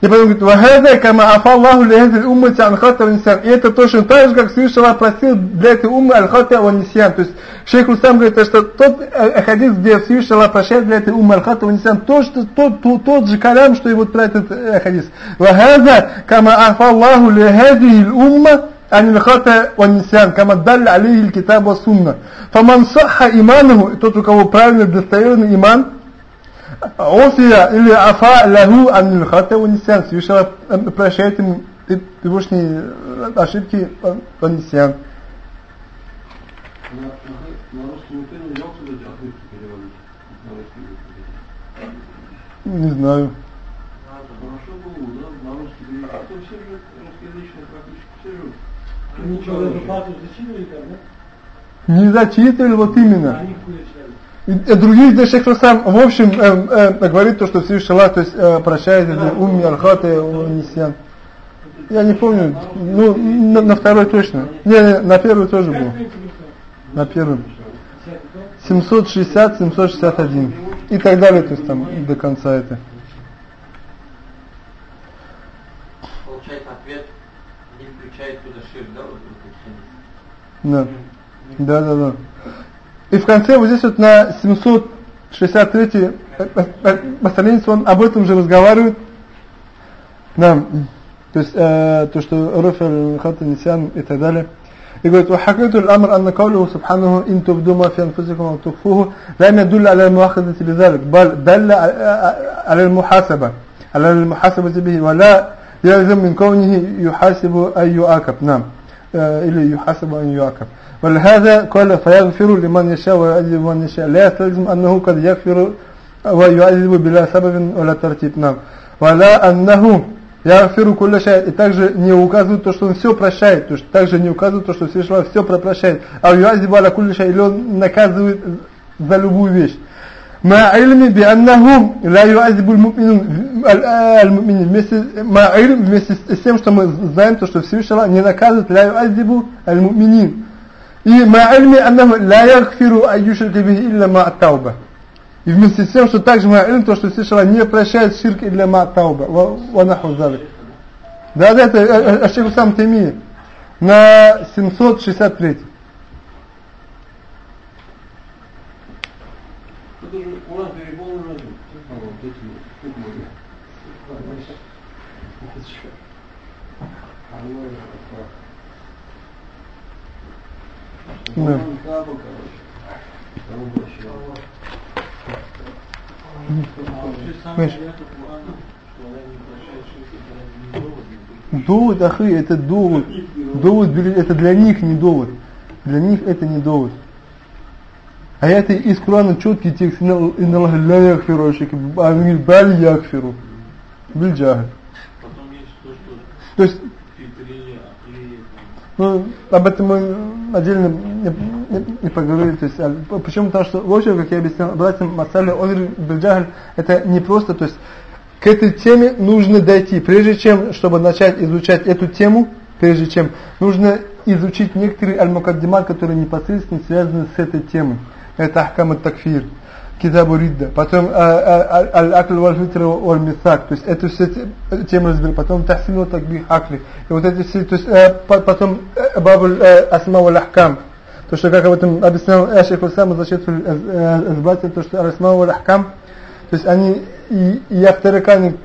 и потом говорит, «Вахаза, кама афа Аллаху лихаза уммати ан хата ванисян». И это точно так же, как Всевышний Аллах просил для этой уммы аль-хата ванисян. То есть шейх Рустам говорит, что тот хадис, где Всевышний Аллах прощает для этой уммы аль-хата ванисян, тот, тот, тот, тот же калям, что и вот про этот хадис. «Вахаза, кама афа Аллаху лихаза умма عن الخطأ والنسيان كما دل عليه الكتاب والسنة فمن صح إيمانه тот у кого правильный достоверный иман Офия или афа лаху ан хата. Всевышний прощает ему превышние ошибки унисян. Не знаю. Не зачитывали, вот именно. И других здесь шейх сам, в общем, э, э, говорит то, что Всевышний Аллах, то есть э, прощает умми, архаты, нисян. Я не помню, ну, на, на второй точно. Не, не, на первый тоже был. На первый. 760, 761. И так далее, то есть там до конца это. Получается ответ, не включает туда ширк, да, вот Да. Да, да, да. И в конце вот здесь вот на 763 странице он об этом же разговаривает. Да. То есть э, то, что Руфель, Хатта, Нисян и так далее. И говорит, وحقيقة الأمر أن قوله سبحانه إن تبدوا ما في أنفسكم أو تخفوه لم يدل على المؤاخذة بذلك بل دل على المحاسبة على المحاسبة به ولا يلزم من كونه يحاسب أن يعاقب نعم إلي يحاسب أن يعاقب ولهذا قال فيغفر لمن يشاء ويعذب من يشاء لا يستلزم أنه قد يغفر ويعذب بلا سبب ولا ترتيب نعم ولا أنه يغفر كل شيء и также не указывает то, что он все прощает, то, что также не указывает то, что Всевышний все прощает, а юазибу аля кулли шай, или он наказывает за любую вещь. مع علم بأنهم لا يعذب المؤمنون المؤمنين вместе مع علم вместе с тем, что мы знаем то, что Всевышний не наказывает لا يعذب المؤمنين и مع علم أنه لا يغفر أن يشرك به إلا مع التوبة и вместе с тем, что также мы илм, то, что Всевышний не прощает ширк или ма тауба, ва наху залик. Да, да, это Ашейх сам Теми на 763. Да. Понимаешь? Довод, ахы, это довод. Довод, это для них не довод. Для них это не довод. А это из Корана четкий текст. Инна Аллах ля якфиру ашики. А он говорит, баль якфиру. Бильджахаль. То, есть, ахли, ну, об этом мы отдельно не, не, не поговорили. То есть, а, почему? Потому что, в общем, как я объяснял, братьям Масаля Озр Бельджахаль, это не просто, то есть, к этой теме нужно дойти. Прежде чем, чтобы начать изучать эту тему, прежде чем, нужно изучить некоторые المقدمات, которые непосредственно связаны с этой темой. Это أحكام تكفير كتاب الردة, потом العقل والفطرة والميثاق, то есть это все темы разберем, потом تحسين تقبيح عقلي, и вот эти все, то есть потом باب الأسماء والأحكام, то что как об этом объяснял Шейх Усам Зачет Избатин, то что الأسماء والأحكام, то есть они и яфтарикани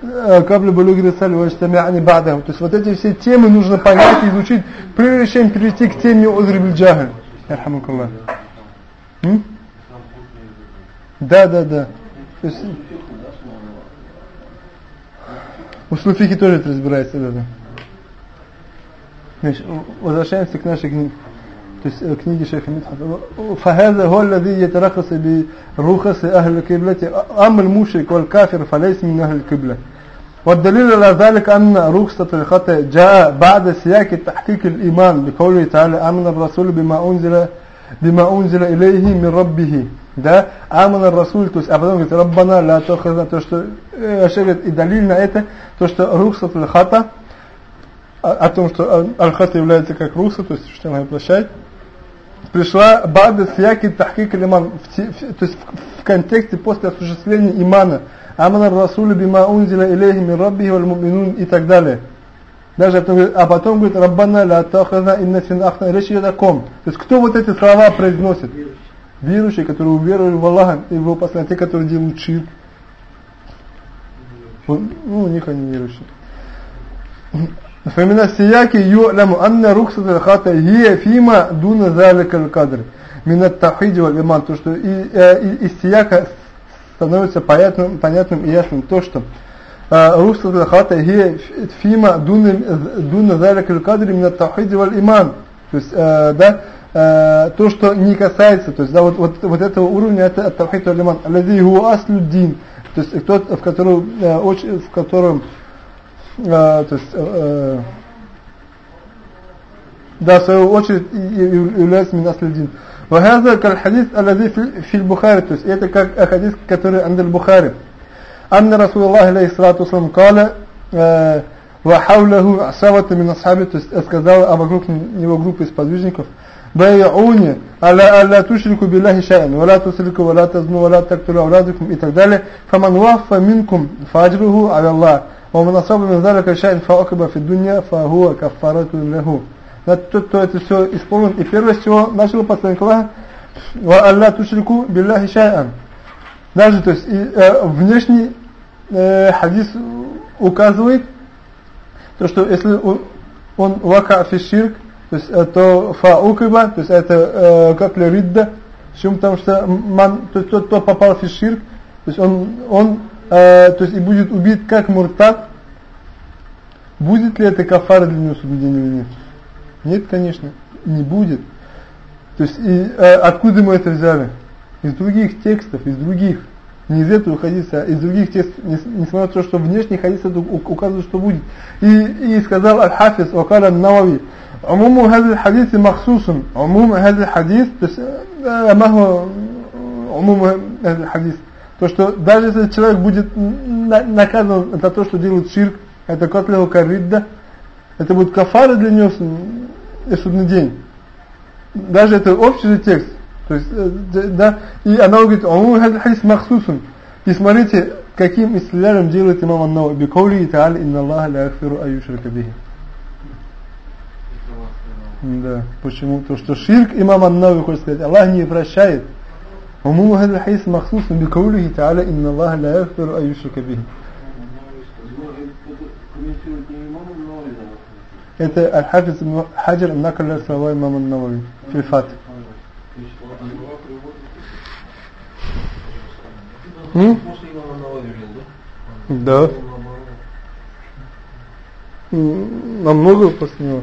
кабли булуги рисали ваштамяни бадам. То есть вот эти все темы нужно понять и изучить, прежде чем перейти к теме узри биль джахаль. Ярхамукаллах. Да, да, да. То есть Услуфики тоже это разбирается, да, да. Значит, возвращаемся к нашей книге. То есть книги шейха Мидхат. فهذا هو الذي يترخص برخص أهل القبلة أما المشرك والكافر فليس من أهل القبلة والدليل على ذلك أن رخصة الخطأ جاء بعد سياق تحقيق الإيمان بقوله تعالى آمن الرسول بما أنزل بما أنزل إليه من ربه да, аман расуль, то есть, а потом говорит, раббана ла тохазна, то, что, э, говорит, и далиль на это, то, что рухсат аль-хата, о, о том, что аль-хата является как руса, то есть, что она прощает, пришла бада сияки тахкик иман, то есть, в, в контексте после осуществления имана, аман расуль бима унзила илейхи мин валь муминун и так далее. Даже а потом говорит, Раббана ла тахазна инна син. Речь идет о ком? То есть кто вот эти слова произносит? Верующие, которые уверовали в Аллаха и в его послание, те, которые делают ширк. Ну, у них они верующие. فمن السياق يعلم أن رخصة الخطأ هي فيما دون ذلك القدر من التوحيد والإيمان то что из сияка становится понятным, понятным и ясным то что رخصة الخطأ هي فيما دون دون ذلك القدر من التوحيد والإيمان то есть да то, что не касается, то есть да, вот, вот, вот этого уровня, это тавхид алиман, аллади ху аслюддин, то есть тот, в котором, в котором, то есть, да, в свою очередь является минаслюддин. وهذا كالحديث الذي في البخاري то есть это как хадис который عند البخاري أن رسول الله عليه الصلاة والسلام قال وحوله عصابة من أصحابه то есть сказал а вокруг него группа из подвижников بايعوني على ألا تشركوا بالله شيئا ولا تسركوا ولا تزنوا ولا تقتلوا أولادكم и так далее فمن وفى منكم فأجره على الله ومن أصاب من ذلك شيء فأقب في الدنيا فهو كفارة له. Тот, кто это все исполнил, и первое всего начал посланник Аллаха, «Ва алла тушрику биллахи шай'ан». Даже, то есть, и, э, внешний э, хадис указывает, то, что если он, он вака фиширк, то есть, это фаукиба, то есть, это э, как для ридда? Потому что ман, то есть, тот, кто попал в фиширк, то есть, он, он э, то есть, и будет убит как муртад, будет ли это кафара для него день или нет? Нет, конечно, не будет. То есть, и, э, откуда мы это взяли? Из других текстов, из других. Не из этого хадиса, а из других текстов, несмотря на то, что внешний хадис указывает, что будет. И, и сказал Аль-Хафиз, Вакаля Навави, عموم هذا الحديث مخصوص عموم هذا الحديث ما هو عموم هذا الحديث то что даже если человек будет наказан за то что делает ширк это котлеву каридда это будет кафара для него и судный день даже это общий же текст то есть, э, да, и она говорит, «Уму хадис хадис махсусун». И смотрите, каким исследованием делает имам Аннау. «Бикаули та'аля инна Аллаха ла яхфиру аю ширка бихи». Да, почему? То, что ширк имам Аннауи хочет сказать, Аллах не прощает. «Уму хадис хадис махсусун бикаули та'аля инна Аллаха ла яхфиру аю ширка бихи». Это Аль-Хафиз Хаджар Накаля слова имама Навави в Фатих. М? Да. Намного после него.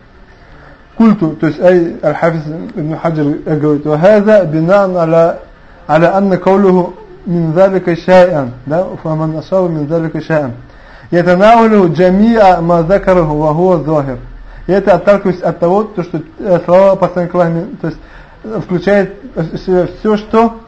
Культу, то есть ай аль-Хафиз ибн Хаджар говорит, «Вахаза бинан аля, аля анна каулюху мин залика шай'ан». Да? «Фаман ашаву мин залика шай'ан». «Ятанауляху джамиа ма закараху ва хуа зохир». И это отталкиваясь от того, то, что слова посланника то есть включает в все, что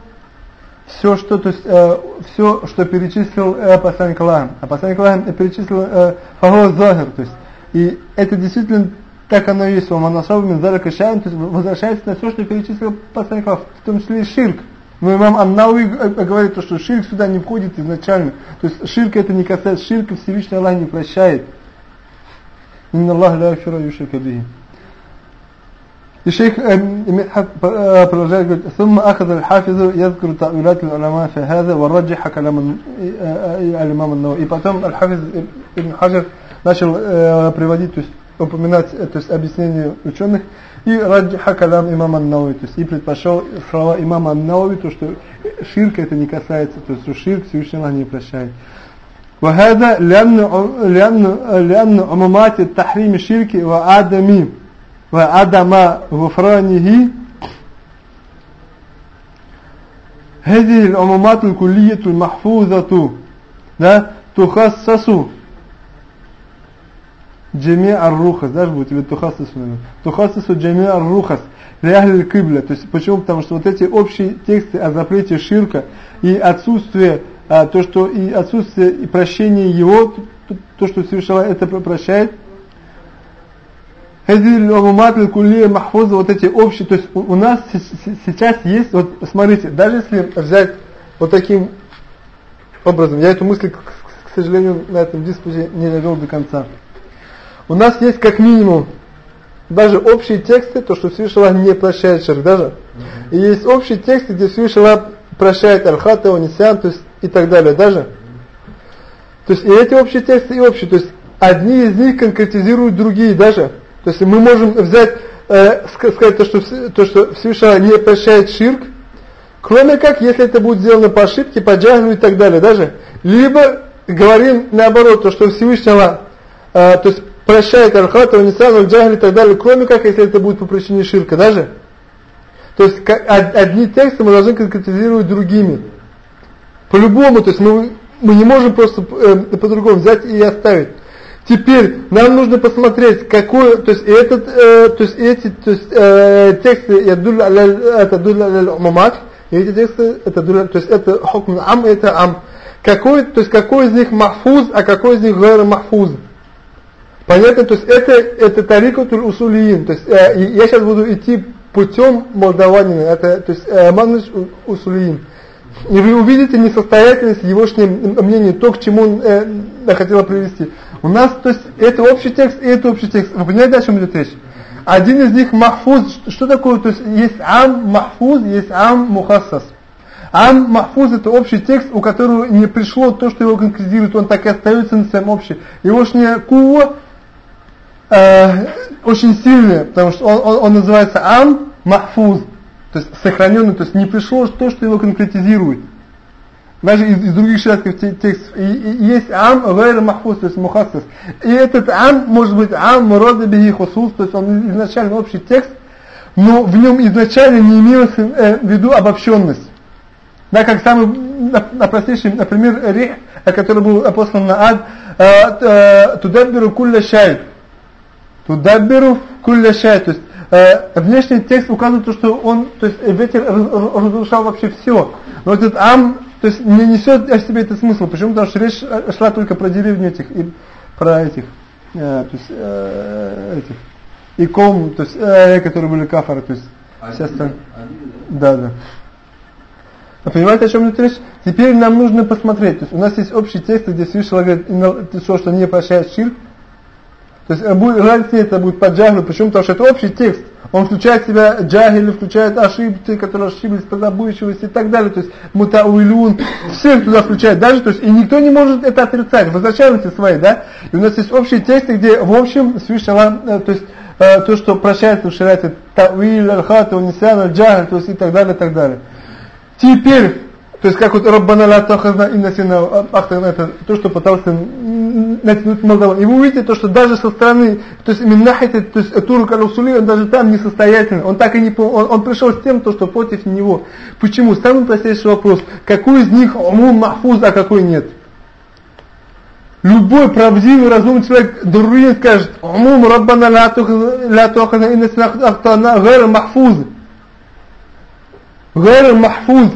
все, что, то есть, э, все, что перечислил э, посланник Аллаха. А посланник Аллаха перечислил э, Фагуа Зохер, то есть, и это действительно так оно и есть, у Манасаву Минзаля Кашаем, то есть возвращается на все, что перечислил посланник Аллаха, в том числе и ширк. Но имам Аннауи э, э, говорит, что ширк сюда не входит изначально. То есть ширк это не касается, ширка Всевышний Аллах не прощает. Инна Аллах ла яфира юшрика бихи. И шейх продолжает говорить, ثم أخذ الحافظ يذكر تأويلات العلماء في هذا ورجح كلام الإمام النووي. И потом Аль-Хафиз Ибн Хаджар начал приводить, то есть упоминать, то есть объяснение ученых, и раджиха калам имама Науи, то есть и предпочел слова имама Науи, то что ширка это не касается, то есть что ширк Всевышний Аллах не прощает. وهذا لأن لأن لأن عمومات التحريم الشرك وعدم وعدم غفرانه هذه العمومات الكلية المحفوظة لا تخصص Джами ар-рухас. Даже будет или тухасис. Тухасису джами ар-рухас. Ляхль кыбля. То есть почему? Потому что вот эти общие тексты о запрете ширка и отсутствие, а, то что и отсутствие и прощения его, то, то что совершила это прощает, махфуза, вот эти общие, то есть у нас сейчас есть, вот смотрите, даже если взять вот таким образом, я эту мысль, к сожалению, на этом диспуте не довел до конца. У нас есть как минимум даже общие тексты, то, что Всевышний не прощает ширк, даже. И есть общие тексты, где Всевышний прощает аль-хата, унисян, то есть и так далее, даже. То есть и эти общие тексты, и общие, то есть одни из них конкретизируют другие даже. То есть мы можем взять, э, сказать то, что, то, что Всевышний не прощает ширк, кроме как, если это будет сделано по ошибке, по джахлю и так далее, даже. Либо говорим наоборот, то, что Всевышний э, то есть прощает архата, унисану, джахль и так далее, кроме как, если это будет по причине ширка, даже. То есть как, одни тексты мы должны конкретизировать другими. По-любому, то есть мы, мы не можем просто э, по-другому взять и оставить. Теперь нам нужно посмотреть, какой, то есть этот, э, то есть эти, то есть э, тексты, это дуля умамат, эти тексты, это дуля, то есть это хукм ам, это ам. Какой, то есть какой из них махфуз, а какой из них гайр махфуз. Понятно? То есть это, это тарикатуль усулиин. То есть э, я сейчас буду идти путем молдаванина. Это, то есть э, манныш усулиин. И вы увидите несостоятельность его мнения, то, к чему он э, хотела привести. У нас, то есть, это общий текст и это общий текст. Вы понимаете, о чем идет речь? Один из них махфуз. Что такое? То есть, есть ам махфуз, есть ам мухассас. Ам махфуз это общий текст, у которого не пришло то, что его конкретизирует, он так и остается на своем общем. Егошняя кува э, очень сильная, потому что он, он, он называется ам махфуз, то есть сохраненный, то есть не пришло то, что его конкретизирует. Даже из, из других шариатских текстов. И, и есть ам гайр махфуз, то есть мухассис. И этот ам может быть ам мурада бихи хусус, то есть он изначально общий текст, но в нем изначально не имелось э, в виду обобщенность. Да, как самый на, на простейший, например, рих, который был послан на ад, э, э, тудаббиру кулля шайт. Тудаббиру кулля шайт. То есть э, внешний текст указывает, то, что он, то есть ветер разрушал вообще все. Но этот ам, то есть не несет о себе этот смысл. Почему? Потому что речь шла только про деревню этих, и про этих, э, то есть э, этих, иком, то есть, э, которые были кафары, то есть, все остальные. Да, да. Вы понимаете, о чем идет речь? Теперь нам нужно посмотреть. То есть у нас есть общий текст, где Всевышний говорит, что, что не прощает ширк. То есть э, будет, разница это будет по джахлю. Почему? Потому что это общий текст. Он включает в себя джахили, включает ошибки, которые ошиблись, позабывчивость и так далее. То есть мутауилюн. Всех туда включает. Даже, то есть, и никто не может это отрицать. Возвращаемся свои, да? И у нас есть общие тексты, где в общем Аллах, э, то есть э, то, что прощается в шариате, тауиль, аль-хат, аль-нисян, аль-джахль, то есть и так далее, и так далее. Теперь, то есть как вот Раббана ла тахазна и насина ахтана, это то, что пытался натянуть Молдаван. И вы увидите то, что даже со стороны, то есть именно нахайте, то есть Турк аль он даже там несостоятельный. Он так и не он, он пришел с тем, то, что против него. Почему? Самый простейший вопрос. Какой из них умум махфуз, а какой нет? Любой правдивый, разумный человек Дуруин скажет, умум Раббана ла тахазна и насина ахтана гэра махфуз. Гайр Махфуз,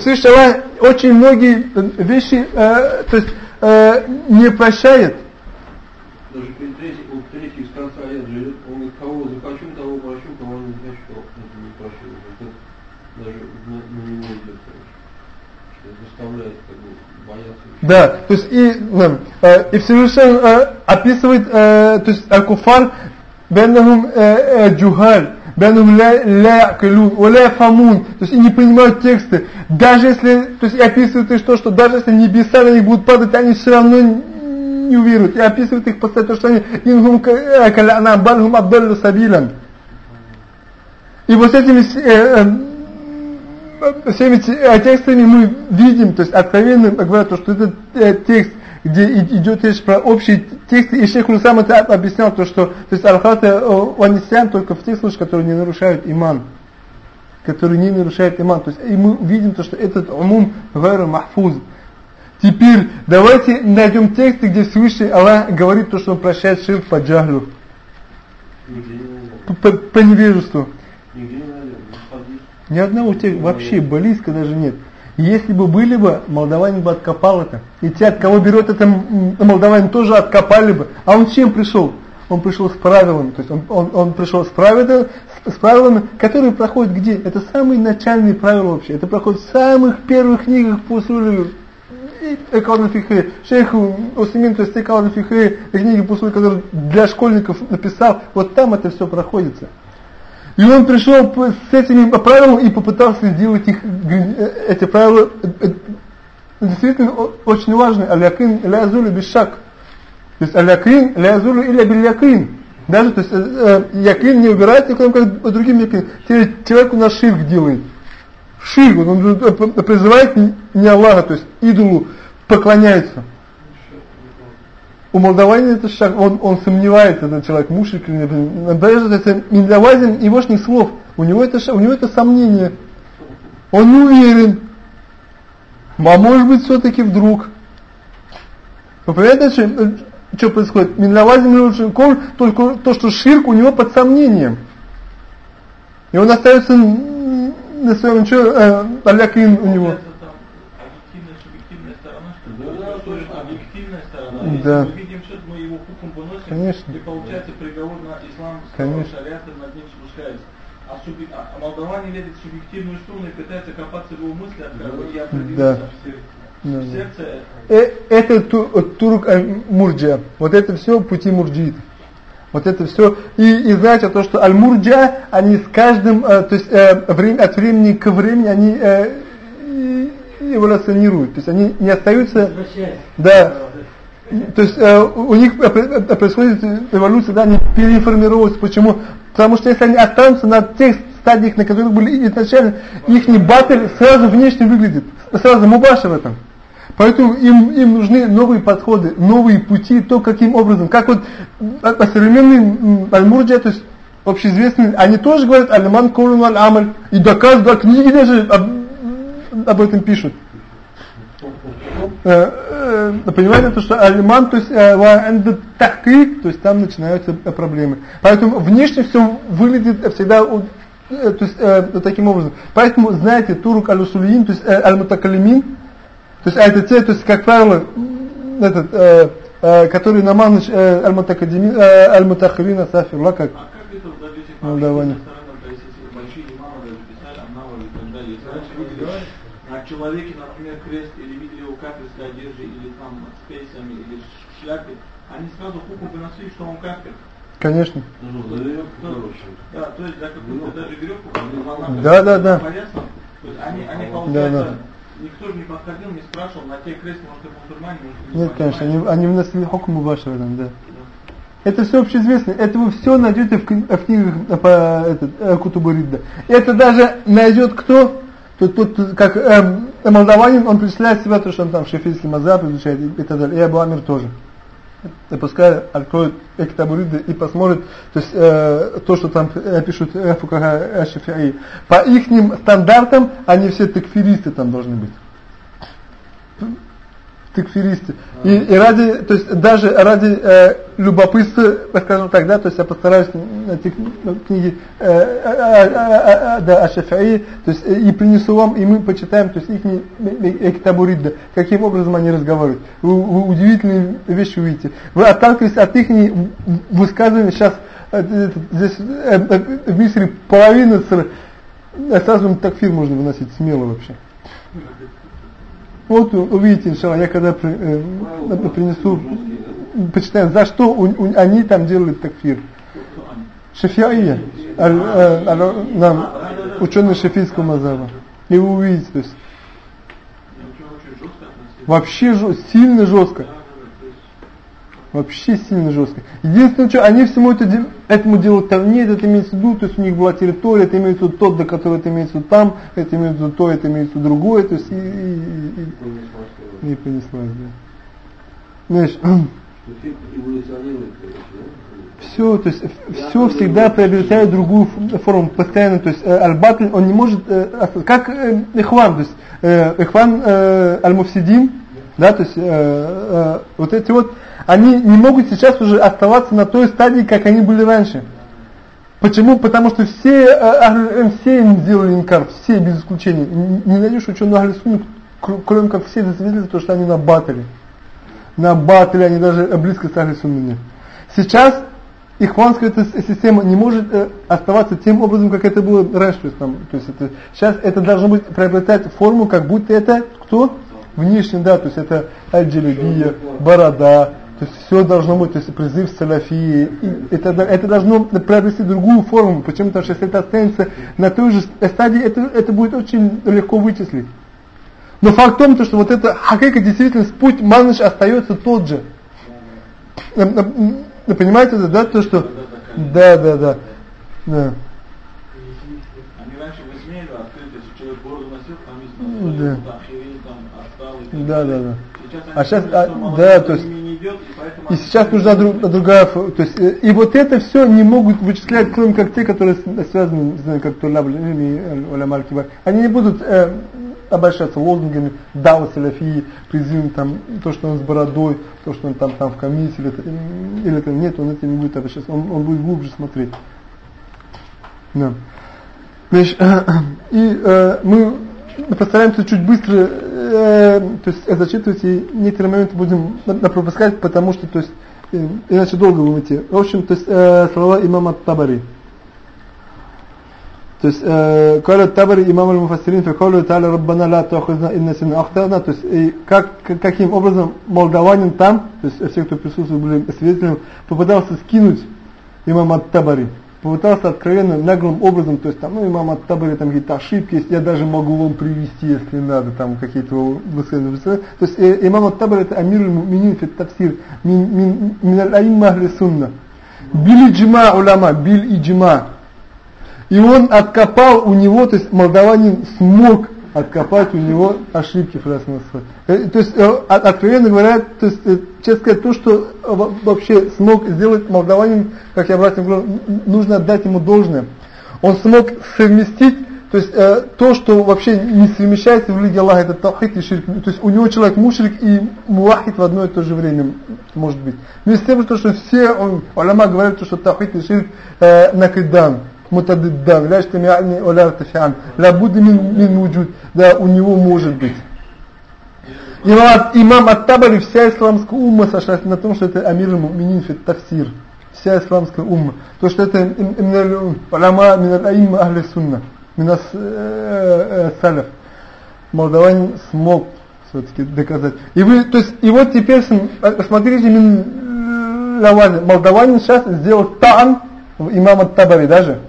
Всевышний Аллах очень многие вещи э, то есть, э, не прощает. Даже при третьем, третьем с конца аят же, он кого захочу, того прощу, кого не захочу, того не прощу. Это даже на, на него идет, что заставляет как бы бояться. Да, то есть и, э, и Всевышний э, описывает, э, то есть Аль-Куфар, Беннахум э, э, Джухаль, бянум ля якилун, оля фамун, то есть и не понимают тексты. Даже если, то есть и описывают их то, что даже если небеса на них будут падать, они все равно не уверуют. И описывают их после того, что они ингум калянам бальхум абдаллу сабилан. И вот этими э, э, всеми текстами мы видим, то есть откровенно говорят, что этот э, текст где идет речь про общий текст, и шейх сам это объяснял, то, что то есть алхата ванисян только в тех случаях, которые не нарушают иман. Которые не нарушают иман. То есть и мы видим, то, что этот умум гайра махфуз. Теперь давайте найдем тексты, где Всевышний Аллах говорит то, что он прощает ширк по джахлю. По, по невежеству. Ни одного текста вообще близко даже нет. Если бы были бы, молдаванин бы откопал это. И те, от кого берет это молдаванин, тоже откопали бы. А он чем пришел? Он пришел с правилами. То есть он, он, он пришел с правилами, с правилами, которые проходят где? Это самые начальные правила вообще. Это проходит в самых первых книгах по Сурию. Экална Фихе, шейх Усимин, то есть Экална Фихе, книги Сурию, которые для школьников написал, вот там это все проходится. И он пришел с этими правилами и попытался сделать их, эти правила э, э, действительно очень важны. Алякин лязулю шаг. То есть алякин лязулю или абилякин. Даже, то есть, э, э, якин не убирается, кроме как другим якин. Человек у нас ширк делает. Ширк, он призывает не Аллаха, то есть идолу поклоняется. У молдаванина это шаг, он, он сомневается, этот человек, мушек или нет. Даже это Миндавазин егошних слов. У него это, у него это сомнение. Он не уверен. А может быть все-таки вдруг. Вы понимаете, что происходит? Минлавазим коль, только то, что ширк у него под сомнением. И он остается на своем, что, э, алякин у него. Да. Выносим, Конечно. и получается приговор на ислам шариата над ним спускается. А, суби... а, молдаване видят субъективную струну и пытаются копаться в его мысли, открывать и определиться да. в сердце. Э, это турк мурджа. Вот это все пути мурджиит. Вот это все. И, и знаете, то, что аль-мурджа, они с каждым, э, то есть э, время, от времени к времени, они э, эволюционируют. То есть они не остаются... Да. То есть э, у них происходит эволюция, да, они переформируются. Почему? Потому что если они останутся на тех стадиях, на которых были изначально, их батль сразу внешне выглядит. Сразу мубаша в этом. Поэтому им, им нужны новые подходы, новые пути, то каким образом. Как вот а, а современный аль-мурджа, то есть общеизвестные, они тоже говорят аль-ман кулун аль-амаль и доказывают, книги даже об, об этом пишут. Э, э, понимаете, то, что алиман, то есть э, тахкик, то есть там начинаются проблемы. Поэтому внешне все выглядит всегда то есть таким образом. Поэтому знаете, турук аль-усулиин, то есть аль-мутакалимин, то есть это те, то есть как правило, этот, э, э, который на маныч э, аль-мутакадимин, э, аль-мутахирин, асафирла, как а как это человеке, например, крест или кафирской одежде или там с пейсами или шляпе, они сразу хуком выносили, что он кафир. Конечно. Ну, да, то есть за какую-то даже веревку, да, да, да. Повесом, то есть они, они получается, да, да. никто же не подходил, не спрашивал, на те крест, может, это мусульмане, может, не Нет, конечно, они, они вносили вашего в этом, да. Это все общеизвестно. Это вы все найдете в, в книгах по этот, э, Кутубуридда. Это даже найдет кто? Тут, тут как эм, молдаванин, он представляет себя, то, что он там шефийский мазаб изучает и, и так далее. И Абу Амир тоже. И пускай откроет Эктабуриды и посмотрит то, есть, э, то что там э, пишут э, Фукаха Шафи'i. По их стандартам они все такфиристы там должны быть такфиристы. И, и ради, то есть даже ради э, любопытства, скажем так, да, то есть я постараюсь найти книги э, э, э, э, да, о Шафии, то есть и принесу вам, и мы почитаем, то есть их Эктабуридда, каким образом они разговаривают. Вы, вы удивительные вещи увидите. Вы отталкиваетесь от их высказываний, сейчас э, здесь э, в Мисре половина сразу такфир можно выносить смело вообще. Вот увидите, иншалла, я когда э, принесу, почитаем, за что у, у, они там делают такфир. Шафиия, э, нам ученые шафийского мазаба. И вы увидите, то есть, вообще сильно жестко. Вообще сильно жестко. Единственное, что они всему это, этому делают там нет, это имеется в виду, то есть у них была территория, это имеется в виду тот, до которого это имеется в виду там, это имеется в виду то, это имеется в виду другое, то есть и, и, и, и, и понеслась, да. Знаешь, все, то есть все всегда приобретает другую форму, постоянно, то есть э, аль-батль, он не может, э, как э, ихван, то есть э, ихван э, аль-муфсидин, да, то есть э, э, вот эти вот они не могут сейчас уже оставаться на той стадии, как они были раньше. Почему? Потому что все, э, э, все им сделали инкар, все без исключения. Не найдешь ученого Ахлисуна, кроме как все засвидетельствуют, то, что они на батале. На батале они даже близко с Ахлисуном нет. Сейчас ихванская система не может э, оставаться тем образом, как это было раньше. Там, то есть это, сейчас это должно быть приобретать форму, как будто это кто? Внешне, да, то есть это аль борода, то есть все должно быть, то есть призыв салафии, это, это должно приобрести другую форму. Почему? Потому что если это останется на той же стадии, это, это будет очень легко вычислить. Но факт в том, что вот это хакейка действительно путь маныш остается тот же. Вы понимаете, да, то что... Да, да, да. Да. Да. Да, да, да. А сейчас, а, да, то есть и сейчас нужна друг, другая, то есть, э, и вот это все не могут вычислять, кроме как те, которые связаны, не знаю, как или Улямаль Они не будут э, обращаться лозунгами дава салафии, призывом там, то, что он с бородой, то, что он там, там в комиссии, или это, или это нет, он этим не будет обращаться, он, он будет глубже смотреть. Да. Значит, и э, мы постараемся чуть быстро э, то есть, зачитывать, и некоторые моменты будем пропускать, потому что, то есть, э, иначе долго будем идти. В общем, то есть, э, слова имама Табари. То есть, э, «قال الطبري إمام المفسرين في قوله تعالى ربنا لا تؤاخذنا. То есть, как, каким образом молдаванин там, то есть, все, кто присутствует, были свидетелем, попытался скинуть имама Табари попытался откровенно, наглым образом, то есть там, ну, имам Ат-Табари, там какие-то ошибки, если я даже могу вам привести, если надо, там какие-то высказывания. То есть э, имам Ат-Табари это أمير المؤمنين في التفسير, мин аль-аимма ахли сунна. Били джима уляма, биль и джима. И он откопал у него, то есть молдаванин смог откопать у него ошибки фразмасла. Э, то есть, э, откровенно говоря, то есть, э, честно сказать, то, что вообще смог сделать молдаванин, как я братьям говорю, нужно отдать ему должное. Он смог совместить, то есть, то, что вообще не совмещается в религии Аллаха, это тавхид и ширк. То есть, у него человек мушрик и موحد в одно и то же время, может быть. Вместе с тем, что все, он, علماء говорят, что тавхид и ширк э, نقيضان متضادان, لا يجتمعان ولا يرتفعان, لا بد من, من да, у него может быть. Имам, имам Ат-Табари, вся исламская умма сошлась на том, что это أمير المؤمنين في التفسير. Вся исламская умма. То, что это علماء من أئمة أهل السنة, من саляф. Молдаванин смог все-таки доказать. И вы, то есть, и вот теперь, смотрите, мин молдаванин сейчас сделал тан имама Табари даже.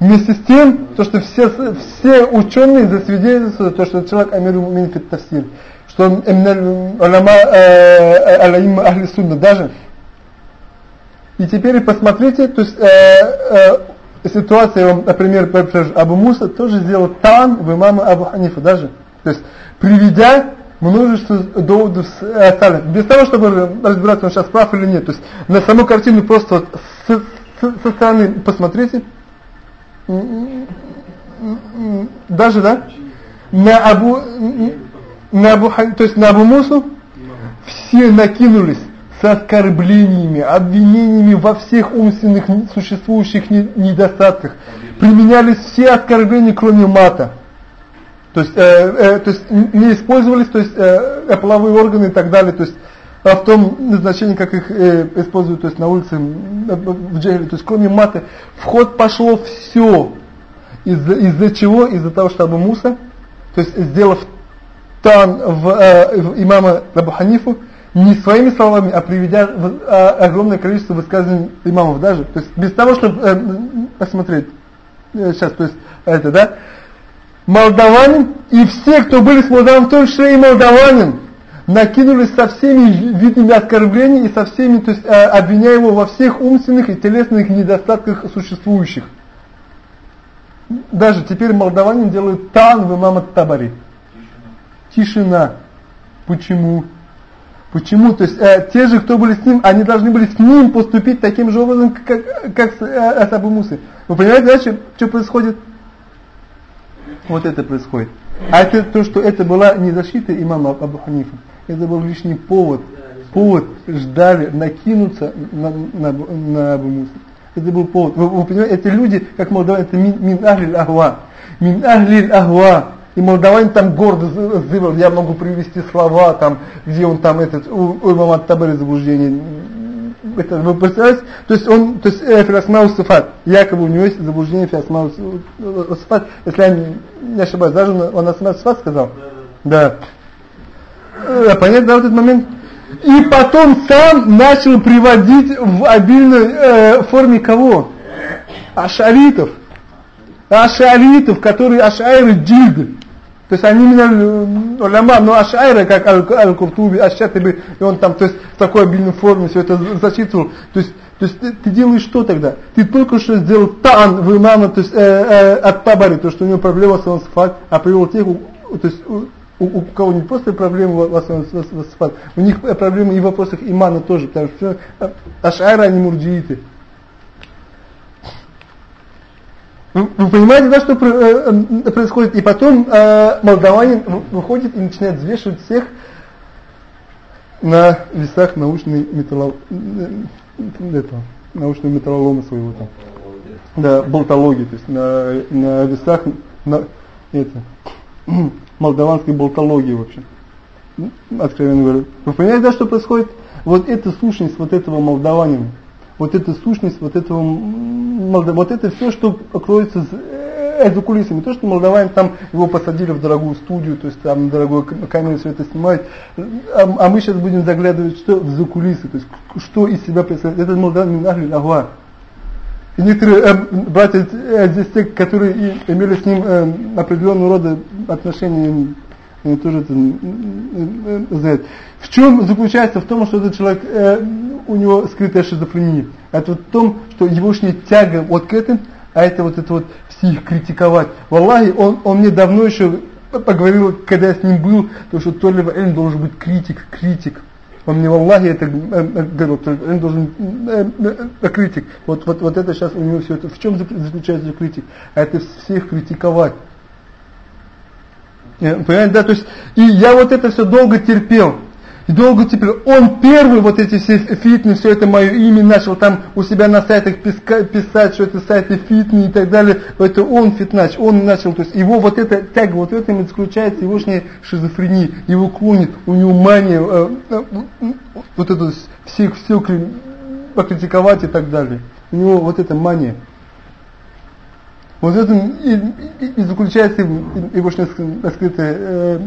Вместе с тем, то, что все, все ученые засвидетельствуют, то, что человек амир мумин тафсир, что он уляма алаимма ахли сунна даже. И теперь посмотрите, то есть э, э, ситуация, например, Абу Муса тоже сделал тан в имама Абу Ханифа даже. То есть приведя множество доводов э, Без того, чтобы разбираться, он сейчас прав или нет. То есть на саму картину просто вот с, с, со стороны посмотрите, даже, да, на Абу, на Абу, то есть на Абу Мусу все накинулись с оскорблениями, обвинениями во всех умственных существующих недостатках. Применялись все оскорбления, кроме мата. То есть, э, э, то есть не использовались, то есть э, половые органы и так далее. То есть а в том назначении, как их э, используют, то есть на улице, в джейле, то есть кроме маты, в ход пошло все. Из-за из чего? Из-за того, что Абу Муса, то есть сделав тан в, э, в имама Абу Ханифу, не своими словами, а приведя в, э, огромное количество высказываний имамов даже. То есть без того, чтобы э, посмотреть, э, сейчас, то есть это, да, молдаванин и все, кто были с молдаваном, в том числе и молдаванин, накинулись со всеми видами оскорблений и со всеми, то есть э, обвиняя его во всех умственных и телесных недостатках существующих. Даже теперь молдаванин делают тан в имама Табари. Тишина. Почему? Почему? То есть э, те же, кто были с ним, они должны были с ним поступить таким же образом, как, как с э, Асабу Мусы. Вы понимаете, дальше что происходит? Вот это происходит. А это то, что это была не защита имама Абу Ханифа это был лишний повод, повод ждали накинуться на, на, на Абу Муса. Это был повод. Вы, вы понимаете, эти люди, как молдаване, это мин, мин ахли ахва. من أهل أهواء. И молдаванин там гордо зывал, я могу привести слова, там, где он там, этот, у, у имама Табари заблуждение. Это, вы представляете? То есть он, то есть э, في الأسماء والصفات, якобы у него есть заблуждение في الأسماء والصفات, если я не ошибаюсь, даже он أسماء وصفات сказал? Да. Э, понятно, да, вот этот момент? И потом сам начал приводить в обильной э, форме кого? Ашаритов. Ашаритов, которые ашайры джильды. То есть они меня уляма, но ашайры, как Аль-Куртуби, Аш-Шатиби, и он там, то есть в такой обильной форме все это зачитывал. То есть, то есть ты, ты делаешь что тогда? Ты только что сделал тан в имама, то есть э, э, от Табари, то, что у него проблема с факт, а привел тех, то есть у, у кого не просто проблемы в основном у них проблемы и в вопросах имана тоже, потому что ашайра, они мурджииты. Вы, вы понимаете, да, что э, происходит? И потом э, молдаванин выходит и начинает взвешивать всех на весах научной металло... этого, научного металлолома своего там. Да, болтологии, то есть на, на весах на, это, молдаванской болтологии вообще. Откровенно говоря. Вы понимаете, да, что происходит? Вот эта сущность вот этого молдаванина, вот эта сущность вот этого молдаванина, вот это все, что кроется э, за кулисами. То, что молдаванин там его посадили в дорогую студию, то есть там дорогой камеру все это снимает. А, а мы сейчас будем заглядывать что за кулисы, то есть что из себя представляет. Это молдаванин Минахли Агва. И некоторые э, братья э, здесь те, которые и имели с ним э, определенного рода отношения, они тоже это э, знают. В чем заключается? В том, что этот человек, э, у него скрытая шизофрения. Это вот в том, что его тяга вот к этому, а это вот это вот всех критиковать. Валлахи, он, он мне давно еще поговорил, когда я с ним был, то что то ли должен быть критик, критик. Он мне, Аллахе, это говорил, он должен э, критик. Вот, вот, вот это сейчас у него все это. В чем заключается критик? А это всех критиковать. Понимаете, да, то есть, и я вот это все долго терпел. И долго терпел. Он первый вот эти все фитны, все это мое имя начал там у себя на сайтах писать, что это сайты фитни и так далее. Это он фитнач, он начал, то есть его вот эта тяга, вот в этом и заключается его шизофрения, его клонит, у него мания, э, э, вот это всех, все покритиковать и так далее. У него вот эта мания. Вот в этом и, и, и заключается его скрытая э,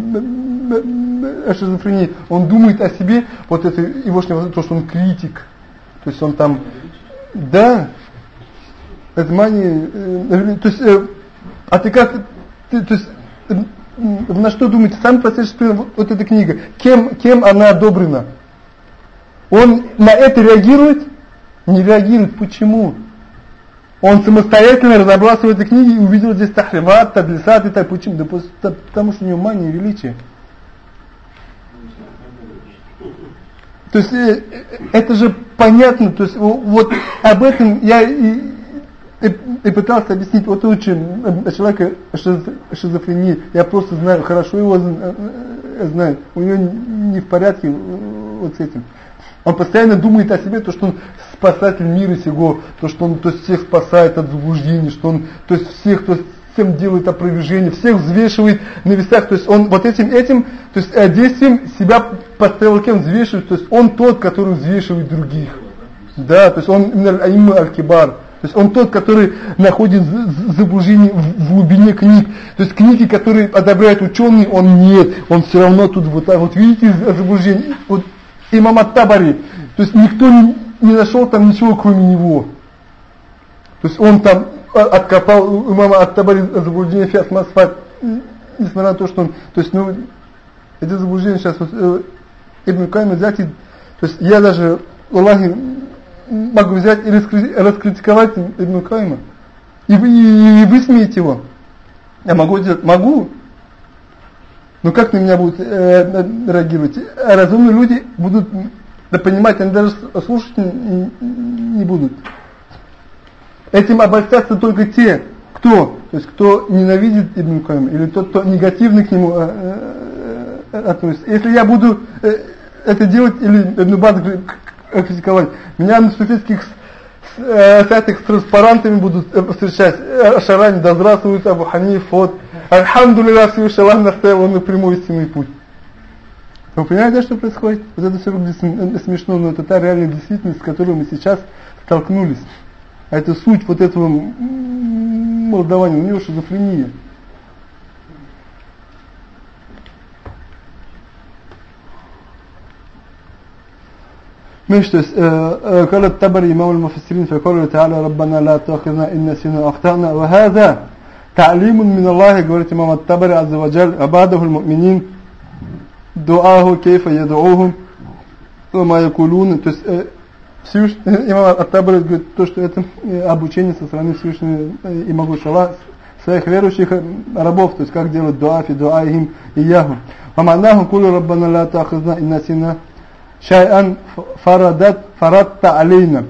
шизофрения. Он думает о себе, вот это его то, что он критик. То есть он там, да, это мания, э, то есть, э, а ты как, ты, то есть, э, на что думаете? Сам процесс, вот, вот эта книга, кем, кем она одобрена? Он на это реагирует? Не реагирует. Почему? Он самостоятельно разобрался в этой книге и увидел здесь тахримат, тадлисат и так. Почему? Да потому что у него мания величия. То есть э, это же понятно, то есть вот об этом я и, и, и пытался объяснить. Вот очень э, человека шизофрении, я просто знаю, хорошо его э, знаю, у него не в порядке вот с этим. Он постоянно думает о себе, то, что он спасатель мира сего, то, что он то есть, всех спасает от заблуждений, что он то есть, всех то есть, всем делает опровержение, всех взвешивает на весах. То есть он вот этим, этим то есть, э, действием себя поставил кем взвешивает, то есть он тот, который взвешивает других. Да, то есть он именно аль-кибар. То есть он тот, который находит заблуждение в глубине книг. То есть книги, которые одобряют ученые, он нет. Он все равно тут вот так вот, видите, заблуждение. Вот имам Ат-Табари. То есть никто не, не нашел там ничего, кроме него. То есть он там а, откопал имама Ат-Табари заблуждение фиас масфат, несмотря на то, что он, то есть, ну, эти заблуждения сейчас вот, э, Ибн Кайм взять, и, то есть я даже, Аллахи, могу взять и раскритиковать Ибн Кайма, и, и, и высмеять его. Я могу делать, могу, ну как на меня будут э, реагировать? Разумные люди будут да понимать, они даже слушать не, не будут. Этим обольстятся только те, кто, то есть кто ненавидит Ибн Кайм, или тот, кто негативно к нему э, э, э относится. Если я буду э, это делать, или Ибн Бад критиковать, меня на суфийских э, сайтах с транспарантами будут э, встречать. Э, Шарани, да здравствует Абу Ханиф, вот. Альхамдулилlah, Всевышний Аллах наставил на прямой истинный путь. Вы понимаете, что происходит? Вот это все э, смешно, но это та реальная действительность, с которой мы сейчас столкнулись. А это суть вот этого молдавания, у него шизофрения. مش قال التبري إمام المفسرين في قوله تعالى ربنا لا تأخذنا إن نسينا أخطأنا وهذا تعليم من الله говорит имам التبري عز وجل عباده المؤمنين دعاه كيف يدعوهم وما يقولون то есть Всевышний, э, имам Аттабарис говорит, то, что это э, обучение со стороны Всевышнего э, и Могучего Аллаха, своих верующих рабов, то есть как делать дуафи, дуаихим и яху. Ваманаху кулю раббана ла тахазна иннасина шайан фарадат фарадта алейна.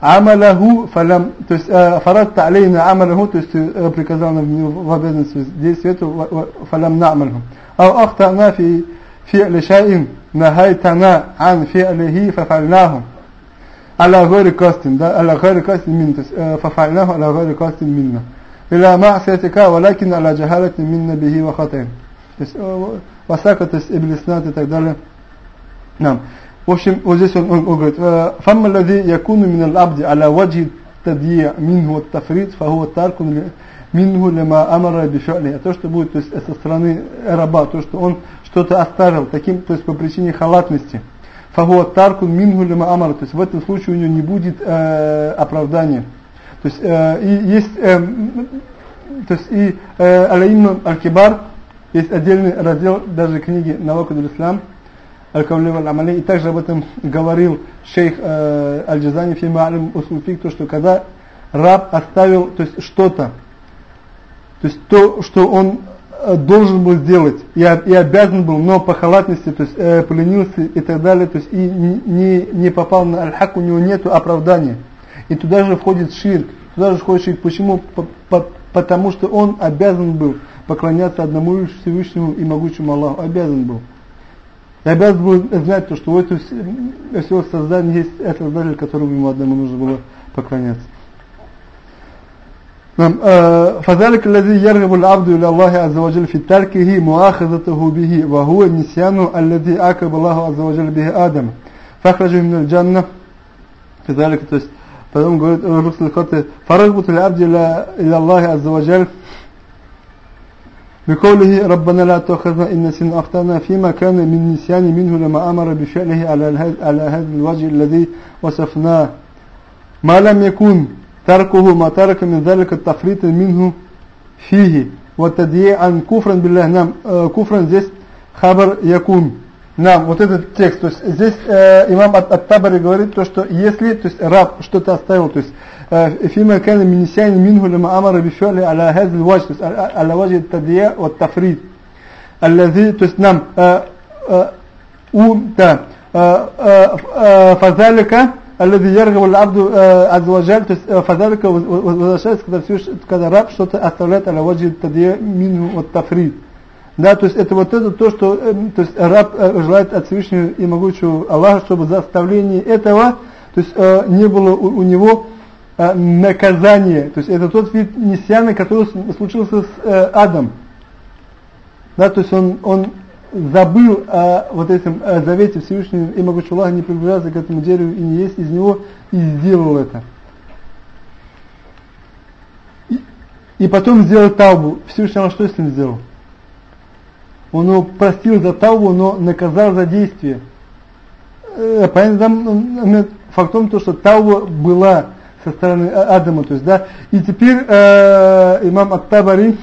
Амалаху фалям, то есть фарадта алейна амалаху, то есть приказал нам в обязанность действия эту фалям намалаху. Ау ахтана фи фи лишаин нахайтана ан фи алихи фафальнаху. على غير قصد ده على غير قصد من ففعلناه على غير قصد منا إلى معصيتك ولكن على جهالة منا به وخطئ وسكت ابن الإسناد и так далее نعم В общем, вот здесь он, он, он говорит, فَمَّا الَّذِي يَكُونُ مِنَ الْعَبْدِ عَلَى وَجْهِ التَّدْيِعِ مِنْهُ التَّفْرِيط فَهُوَ تَارْكٌ مِنْهُ لَمَا أَمَرَ بِفِعْلِهِ То, что будет то есть, со стороны раба, то, что он что-то оставил, таким, то есть по причине халатности. Фахуа тарку мингу лима амара. То есть в этом случае у него не будет э, оправдания. То есть э, и есть, э, то есть и э, Алаимну Аль-Кибар, есть отдельный раздел даже книги Навакад Ислам, Аль-Кавлив Аль-Амали, и также об этом говорил шейх э, Аль-Джазани Фимаалим Усулфик, то что когда раб оставил то есть что-то, то есть то, что он должен был сделать и, и обязан был, но по халатности, то есть э, поленился и так далее, то есть и не, не попал на аль-хак, у него нет оправдания. И туда же входит ширк, туда же входит ширк. Почему? По, по, потому что он обязан был поклоняться одному Всевышнему и могучему Аллаху, обязан был. И обязан был знать то, что у этого всего создания есть создатель, которому ему одному нужно было поклоняться. فذلك الذي يرغب العبد إلى الله عز وجل في تركه مؤاخذته به وهو النسيان الذي عاقب الله عز وجل به آدم فأخرجه من الجنة كذلك то есть потом говорит Русул Хатты فرغبة العبد إلى الله عز وجل بقوله ربنا لا تأخذنا إن نسينا أخطأنا فيما كان من نسيان منه لما أمر بفعله على على هذا الوجه الذي وصفناه ما لم يكن تركه ما ترك من ذلك التفريط منه فيه والتدعي عن كفرا بالله نعم كفرا здесь خبر يكون Нам, вот этот текст, то есть здесь э, имам Ат-Табари говорит то, что если, то есть раб что-то оставил, то есть فيما كان من نسيان منه لما أمر بفعله على هذا الوجه على وجه التضييع والتفريط الذي تسنم فذلك الذي يرغب العبد عز وجل فذلك возвращается когда, когда раб что-то оставляет على وجه التضييع منه والتفريط да, то есть это вот это то, что то есть раб желает от Всевышнего и могучего Аллаха, чтобы за оставление этого, то есть не было у, у него э, наказание. То есть это тот вид несьяна, который случился с э, Адом. Да, то есть он, он забыл о вот этом о завете Всевышнего и могучего Аллаха не приближаться к этому дереву и не есть из него, и сделал это. И, и потом сделал таубу. Всевышний Аллах что с ним сделал? Он его простил за таубу, но наказал за действие. Э, понятно, там факт в том, что тауба была со стороны Адама, то есть, да. И теперь э, имам Ат-Табари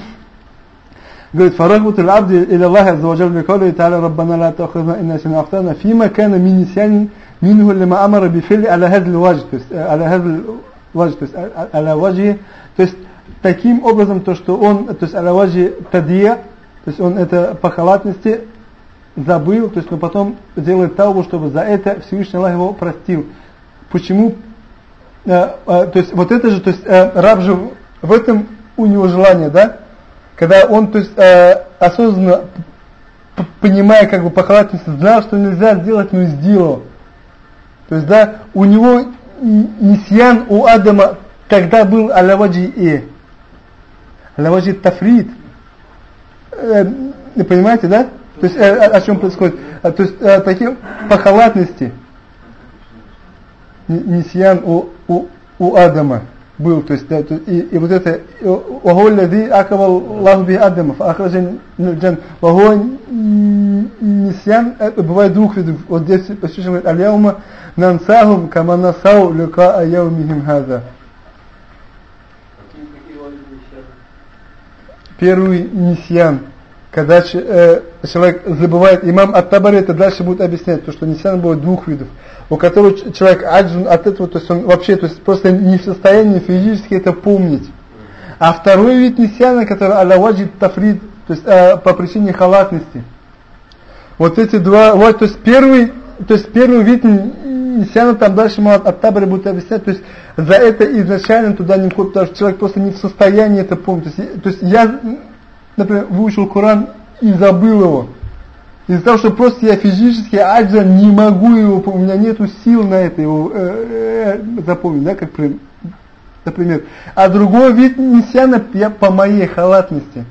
говорит, фарахбут аль-абди или Аллах wa jalla бикаули та'аля раббана ла та'хазна инна сина ахтана фима кана мин нисян минху лима амара бифили аля хазл ваджи, то есть, аля хазл ваджи, то есть, аля ваджи, то есть, таким образом, то, что он, то есть, аля ваджи тадия, то есть, он это по халатности забыл, то есть, но потом делает таубу, чтобы за это Всевышний Аллах его простил. Почему Э, э, то есть вот это же, то есть э, раб же в этом у него желание, да? Когда он, то есть осознанно понимая как бы по халатности, знал, что нельзя сделать, но сделал. То есть, да, у него нисьян у Адама, когда был аляваджи и аляваджи тафрид. Э, понимаете, да? То есть, э, о, о чем происходит? То есть, э, таким по халатности нисьян у, у, у Адама был. То есть, э, да, и, и вот это э, «Ваху лади акавал лаху би адама фаахражен джан» ну, «Ваху нисян» это бывает двух видов. Вот здесь посвящен говорит «Аляума Нансагум, каманасау люка аяумихим хаза». Первый нисян когда э, человек забывает, имам Ат-Табари это дальше будет объяснять, то, что нисян будет двух видов у которого человек аджун от этого, то есть он вообще то есть просто не в состоянии физически это помнить. А второй вид нисьяна, который аляваджид тафрид, то есть э, по причине халатности. Вот эти два, вот, то есть первый то есть первый вид несяна, там дальше мы от Табари будет объяснять, то есть за это изначально туда не входит, потому что человек просто не в состоянии это помнить. То есть, то есть я, например, выучил Коран и забыл его. Из-за того, что просто я физически аджа не могу его, у меня нету сил на это его э, э, запомнить, да, как например. А другой вид несяна я по моей халатности.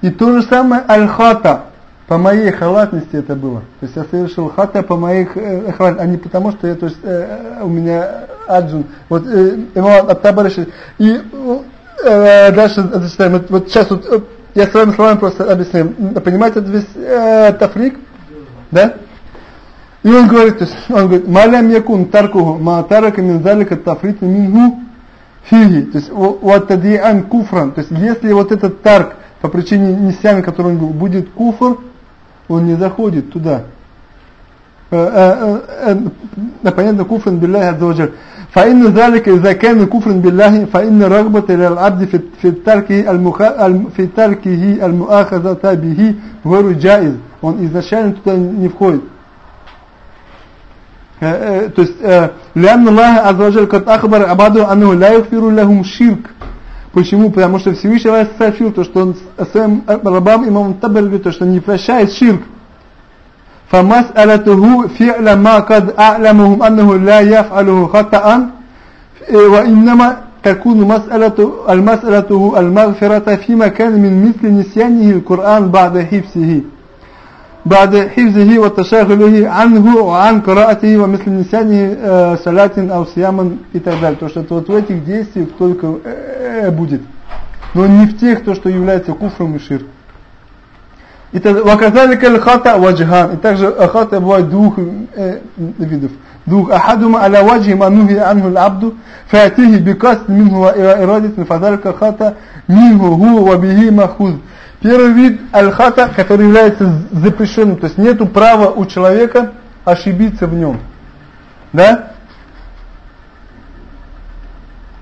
И то же самое аль-хата. По моей халатности это было. То есть я совершил хата по моей э, халатности, а не потому, что я, то есть, э, у меня аджун. Вот э, имам Ат-Табариши. И Э, дальше э, зачитаем. Вот, вот сейчас вот, э, я своими словами просто объясню. Понимаете, это весь э, тафрик, да? И он говорит, то есть, он говорит, «Малям якун таркуху ма тарака мин залика тафрит мингу фиги». То есть, вот «Уат тади'ан куфран». То есть, если вот этот тарк по причине несями, который он говорил, будет куфр, он не заходит туда. Понятно, куфран билляхи адзаваджаль. فإن ذلك إذا كان كفرا بالله فإن رغبة للعبد في في تركه المخ... في تركه المؤاخذة به غير جائز он изначально туда не входит то есть لأن الله عز وجل قد أخبر عباده أنه لا يغفر لهم شرك Почему? Потому что Всевышний Аллах сообщил, то, что он своим рабам имам Табар говорит, то, что не прощает ширк. فمسألته فعل ما قد أعلمهم أنه لا يفعله خطأ وإنما تكون مسألة المسألة المغفرة في مكان من مثل نسيانه القرآن بعد حفظه بعد حفظه وتشاغله عنه وعن قراءته ومثل نسيانه صلاة أو صياما и так далее. То, что это вот в этих действиях только будет. Но не в тех, то, что является куфром и ширк. И وكذلك الخطأ وجهان. И также хата бывает двух э, видов. двух. أحدهما على وجه ما نهي عنه العبد فيأتيه بقصد منه وإرادة فذلك خطأ منه هو وبه مأخوذ. Первый вид аль-хата, который является запрещенным, то есть нету права у человека ошибиться в нем. Да?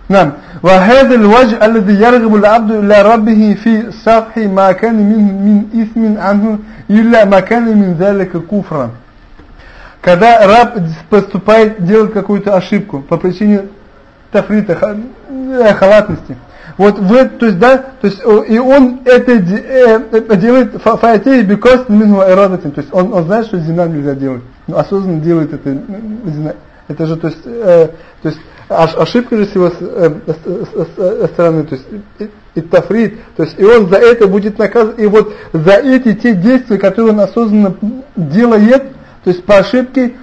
نعم وهذا الوجه الذي يرغب العبد إلى ربه في صفح ما كان من من إثم عنه إلا ما كان من ذلك كفرا когда раб поступает, делает какую-то ошибку по причине тафрита, халатности, вот в то есть, да, то есть, и он это э, делает фаятей бикос минху ирадатин, то есть он, он знает, что зина нельзя делать, но осознанно делает это зина. Это же, то есть, э, то есть ошибка же с его э, с, стороны, то есть и, тафрит, то есть и он за это будет наказан, и вот за эти те действия, которые он осознанно делает, то есть по ошибке,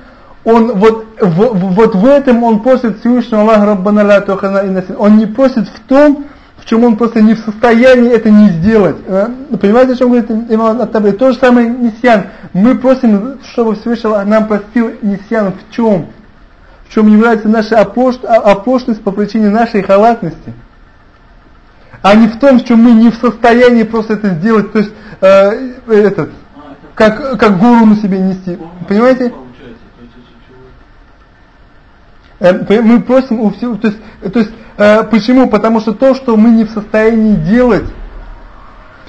он вот в, вот в этом он просит Всевышнего Аллаха Раббана ла Он не просит в том, в чем он просто не в состоянии это не сделать. Э, понимаете, о чем говорит имам Ат-Табри? То же самое Нисьян. Мы просим, чтобы Всевышний нам простил Нисьян в чем? В чем является наша оплошность по причине нашей халатности. А не в том, что мы не в состоянии просто это сделать, то есть э, этот, как, как гору на себе нести. Понимаете? Э, мы просим у всего, то есть, то есть э, почему? Потому что то, что мы не в состоянии делать,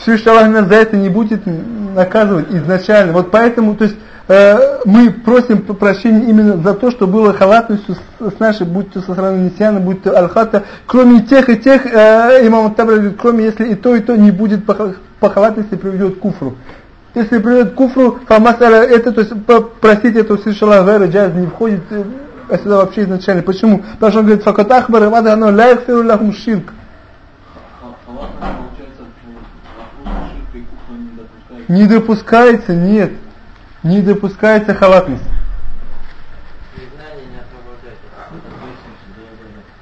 Всевышний Аллах нас за это не будет наказывать изначально. Вот поэтому, то есть, э, мы просим прощения именно за то, что было халатностью с, с нашей, будь то со стороны Нисяна, будь то Аль-Хата, кроме тех и тех, э, имам Табра говорит, кроме если и то, и то не будет по, халатности приведет к куфру. Если приведет к куфру, фамасаля это, то есть, простите, это Всевышний Аллах джаз не входит а сюда вообще изначально. Почему? Потому что он говорит, факат ахбар вада оно ля ихфиру лахум ширк. Не допускается, нет. Не допускается халатность. Признание не отображается.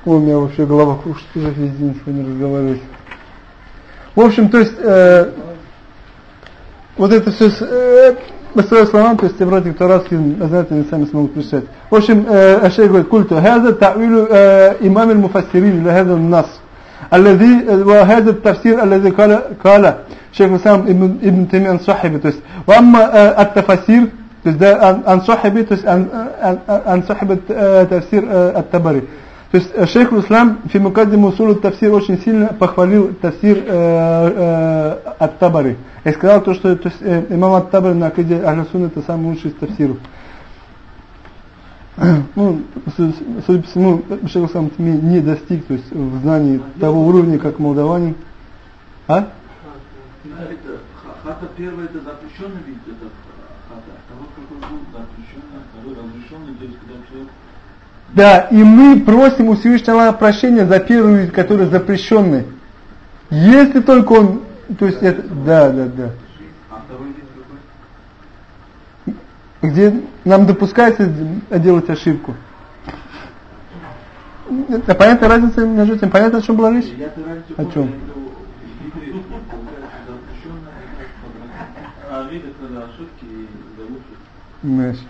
О, у меня вообще голова кружится, уже весь день сегодня разговаривать. В общем, то есть, э, вот это все, э, Мастерой слонам, то есть вроде кто раз а знаете, они сами смогут прочитать. В общем, э, Ашей говорит, культу, «Хаза та'вилю э, имам аль-муфассирин, ля хаза нас». الذي وهذا التفسير الذي قال قال شيخ الإسلام ابن ابن تيمية عن صاحبه то есть وأما التفاسير то есть عن صاحبه то есть عن عن صاحب تفسير التبري То есть э, шейх Руслам Фимукаддиму Усулу Тавсир очень сильно похвалил Тавсир э, э, Ат-Табари. И сказал то, что то есть, э, имам Ат-Табари на Акиде Ахласун это самый лучший из Тавсиров. ну, судя по всему, Шейх Руслам не достиг то есть, в знании того уровня, как молдаванин. А? Хата первая это запрещенный вид, это хата. А вот какой был запрещенный, второй разрешенный, то есть когда человек да, и мы просим у Всевышнего Аллаха прощения за первый вид, который запрещенный. Если только он, то есть это, да, да, да. А второй вид какой? где нам допускается делать ошибку. Это понятная разница между тем, Понятно, о чем была речь? О чем? Значит,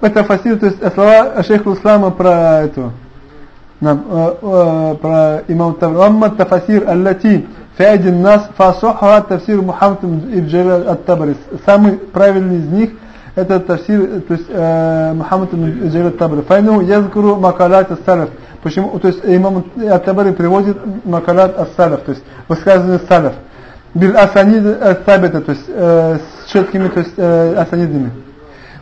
это а фасиль, то есть слова шейха Ислама про это, нам, э, э, про имам Тавр. Амма тафасир аллати Фиади нас фасухра тафсир Мухаммад Ибн Ат-Табарис. Самый правильный из них это тафсир, то есть э, Мухаммад Ибн Ат-Табари. Файну язкуру макалат ас-салаф. Почему? То есть имам Ат-Табари приводит макалат ас-салаф, то есть высказывание салаф. Бил асанид ас-сабита, то есть э, с четкими, то есть э, асанидами.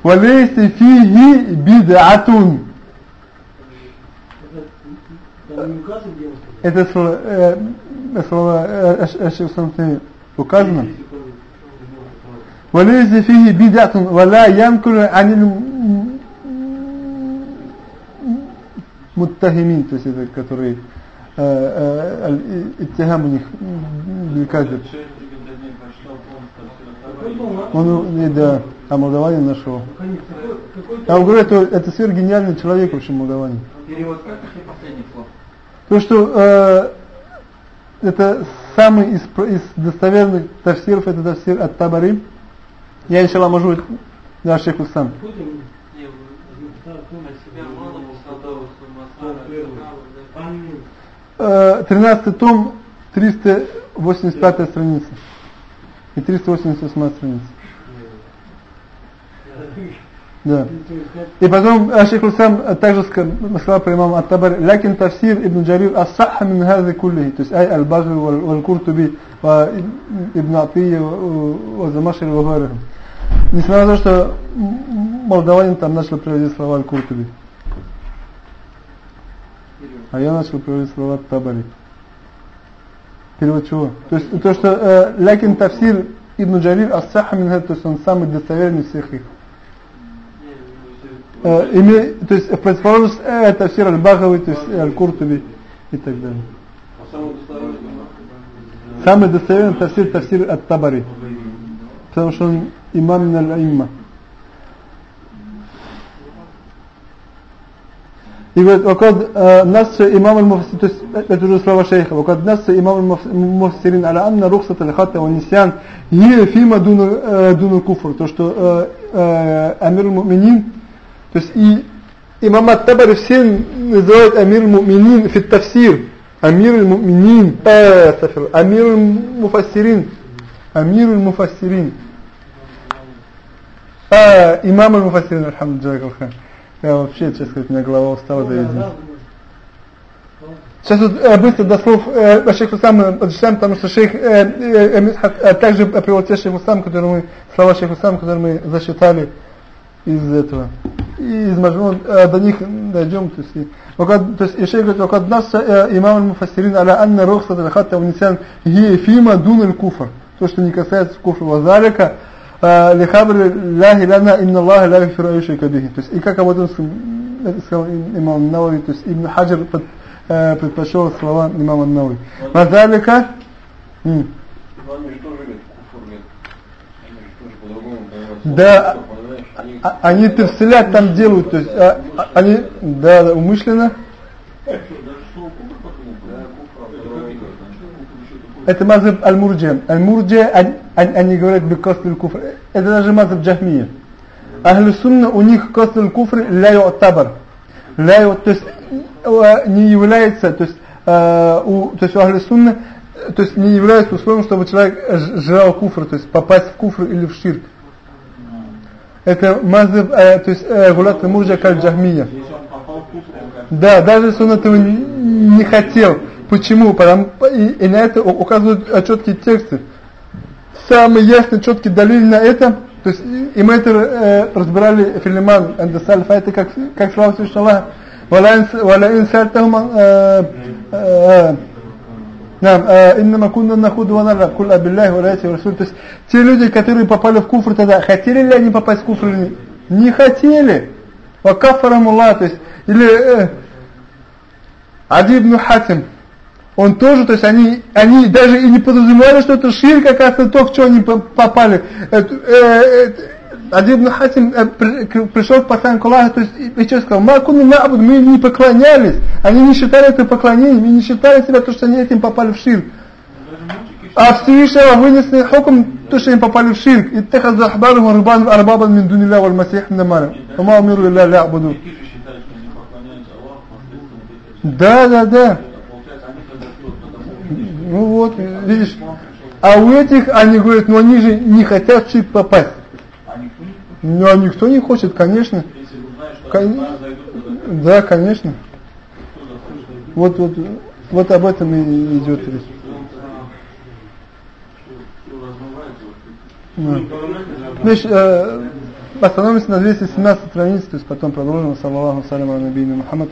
Валейси фиги бидатун. Это слово э, слова Ашиф Сантами указано. Валейзи фиги бидатун вала ямкура анил муттахимин, то есть это который иттихам у них белькадир. Он, да, а Молдаванин нашел. А говорю, это, это сверх человек, в общем, Молдаванин. Перевод как последних слов? То, что это самый из, из достоверных тафсиров это тафсир от Табари я иншалла могу да шейх сам. Э, 13 том 385 страница. И 388 страница да. И потом Шейх Сам также сказал про имама Ат-Табари, «Лякин тафсир Ибн Джарир ассаха мин хази куллихи», то есть ай Аль-Багри, Валь-Куртуби, Ибн Атия, Замашир, Вагарихам. Несмотря на то, что молдаванин там начал приводить слова Аль-Куртуби. А я начал приводить слова Табари. Перевод чего? То есть то, что э, «Лякин тафсир Ибн Джарир ассаха мин хази», то есть он самый достоверный всех их Э, име, то есть в противоположность это все Аль-Бахави, то есть Аль-Куртуби и так далее. Самый достоверный тафсир, тафсир от Табари. Потому что он إمام الأئمة. И говорит, «وقد э, نص إمام المفسرين», то есть э, это уже слова шейха, «وقد نص إمام المفسرين على أن رخصة الخطأ والنسيان فيما دون الكفر». То, что أمير المؤمنين, то есть и имам Ат-Табари все называют أمير المؤمنين في التفسير. Амир Муминин, Амир Муфассирин. Амир Муфассирин. А, имам Муфассирин, альхамдулillah. Я вообще, честно сказать, у меня голова устала за этим. Сейчас вот э, быстро до слов э, шейх Усам зачитаем, потому что шейх э, э, э, также привел те шейх Усам, которые мы, слова шейх Усам, которые мы засчитали из этого И из Мажмун, э, до них дойдем. То есть, وقد, то есть Ишей говорит, وقد نص имам المفسرين على أن رخصة الخط والنسيان هي فيما دون الكفر. То, что не касается куфра. وذلك لخبر الله لنا إن الله لا يغفر أي شيء به. То есть, и как об этом сказал имам Навави, то есть Ибн Хаджар предпочел слова имама Навави. وذلك да, они- А- они тефсилят там делают, то есть а, а- они, да, умышленно. А. Это мазаб аль-мурджи. Аль-мурджи, они, говорят бекасль куфр. Это даже мазаб джахмия. Ахлю сунна, у них касль куфр ля ю'табар. Ля ю- то есть э, не является, то есть, э, у, то есть у ахлю сунна, э, то есть не является условием, чтобы человек жрал куфр, то есть попасть в куфр или в ширк Это мазыб, э, то есть э, гулат мужа каль джахмия. Если он попал в куфр, он как Да, даже если он этого не, не хотел. Почему? Потому, и, и на это у- указывают э, четкие тексты. Самый ясный, четкий далиль на это, то есть, и и мы это э, разбирали Филиман Андесальфа, это как, как слава Всевышнего Аллаха. ولا إن سألتهم нам, э, инна кунна нахуду ванарраб, куль абилляхи валяйти расуль. То есть, те люди, которые попали в куфр тогда, хотели ли они попасть в куфр или нет? Не хотели. Вакафарамулла, то есть, или э, Ади ибн Хатим, он тоже, то есть они, они даже и не подразумевали, что это ширк, оказывается, то, в что они попали. Это, э, это, Ади ибн Хатим э, пришел к посланнику Аллаха, то есть, и, что сказал, Макуну набуд, мы не поклонялись, они не считали это поклонением, и не считали себя, то, что они этим попали в ширк. А Всевышний Аллах вынес на хукм, то, что они попали в ширк. И тахаз ахбару рубан арбабан мин дуниля валь масих на маля. Ума умиру илля ля абуду. Да, да, да. Ну вот, видишь. А у этих они говорят, ну они же не хотят в ширк попасть. а никто не хочет. Ну а никто не хочет, конечно. Кон- Да, конечно. Вот, вот, вот об этом и идет речь. Да. Значит, э, остановимся на 217 странице, то есть потом продолжим. Саллаллаху салям аля набийна Мухаммад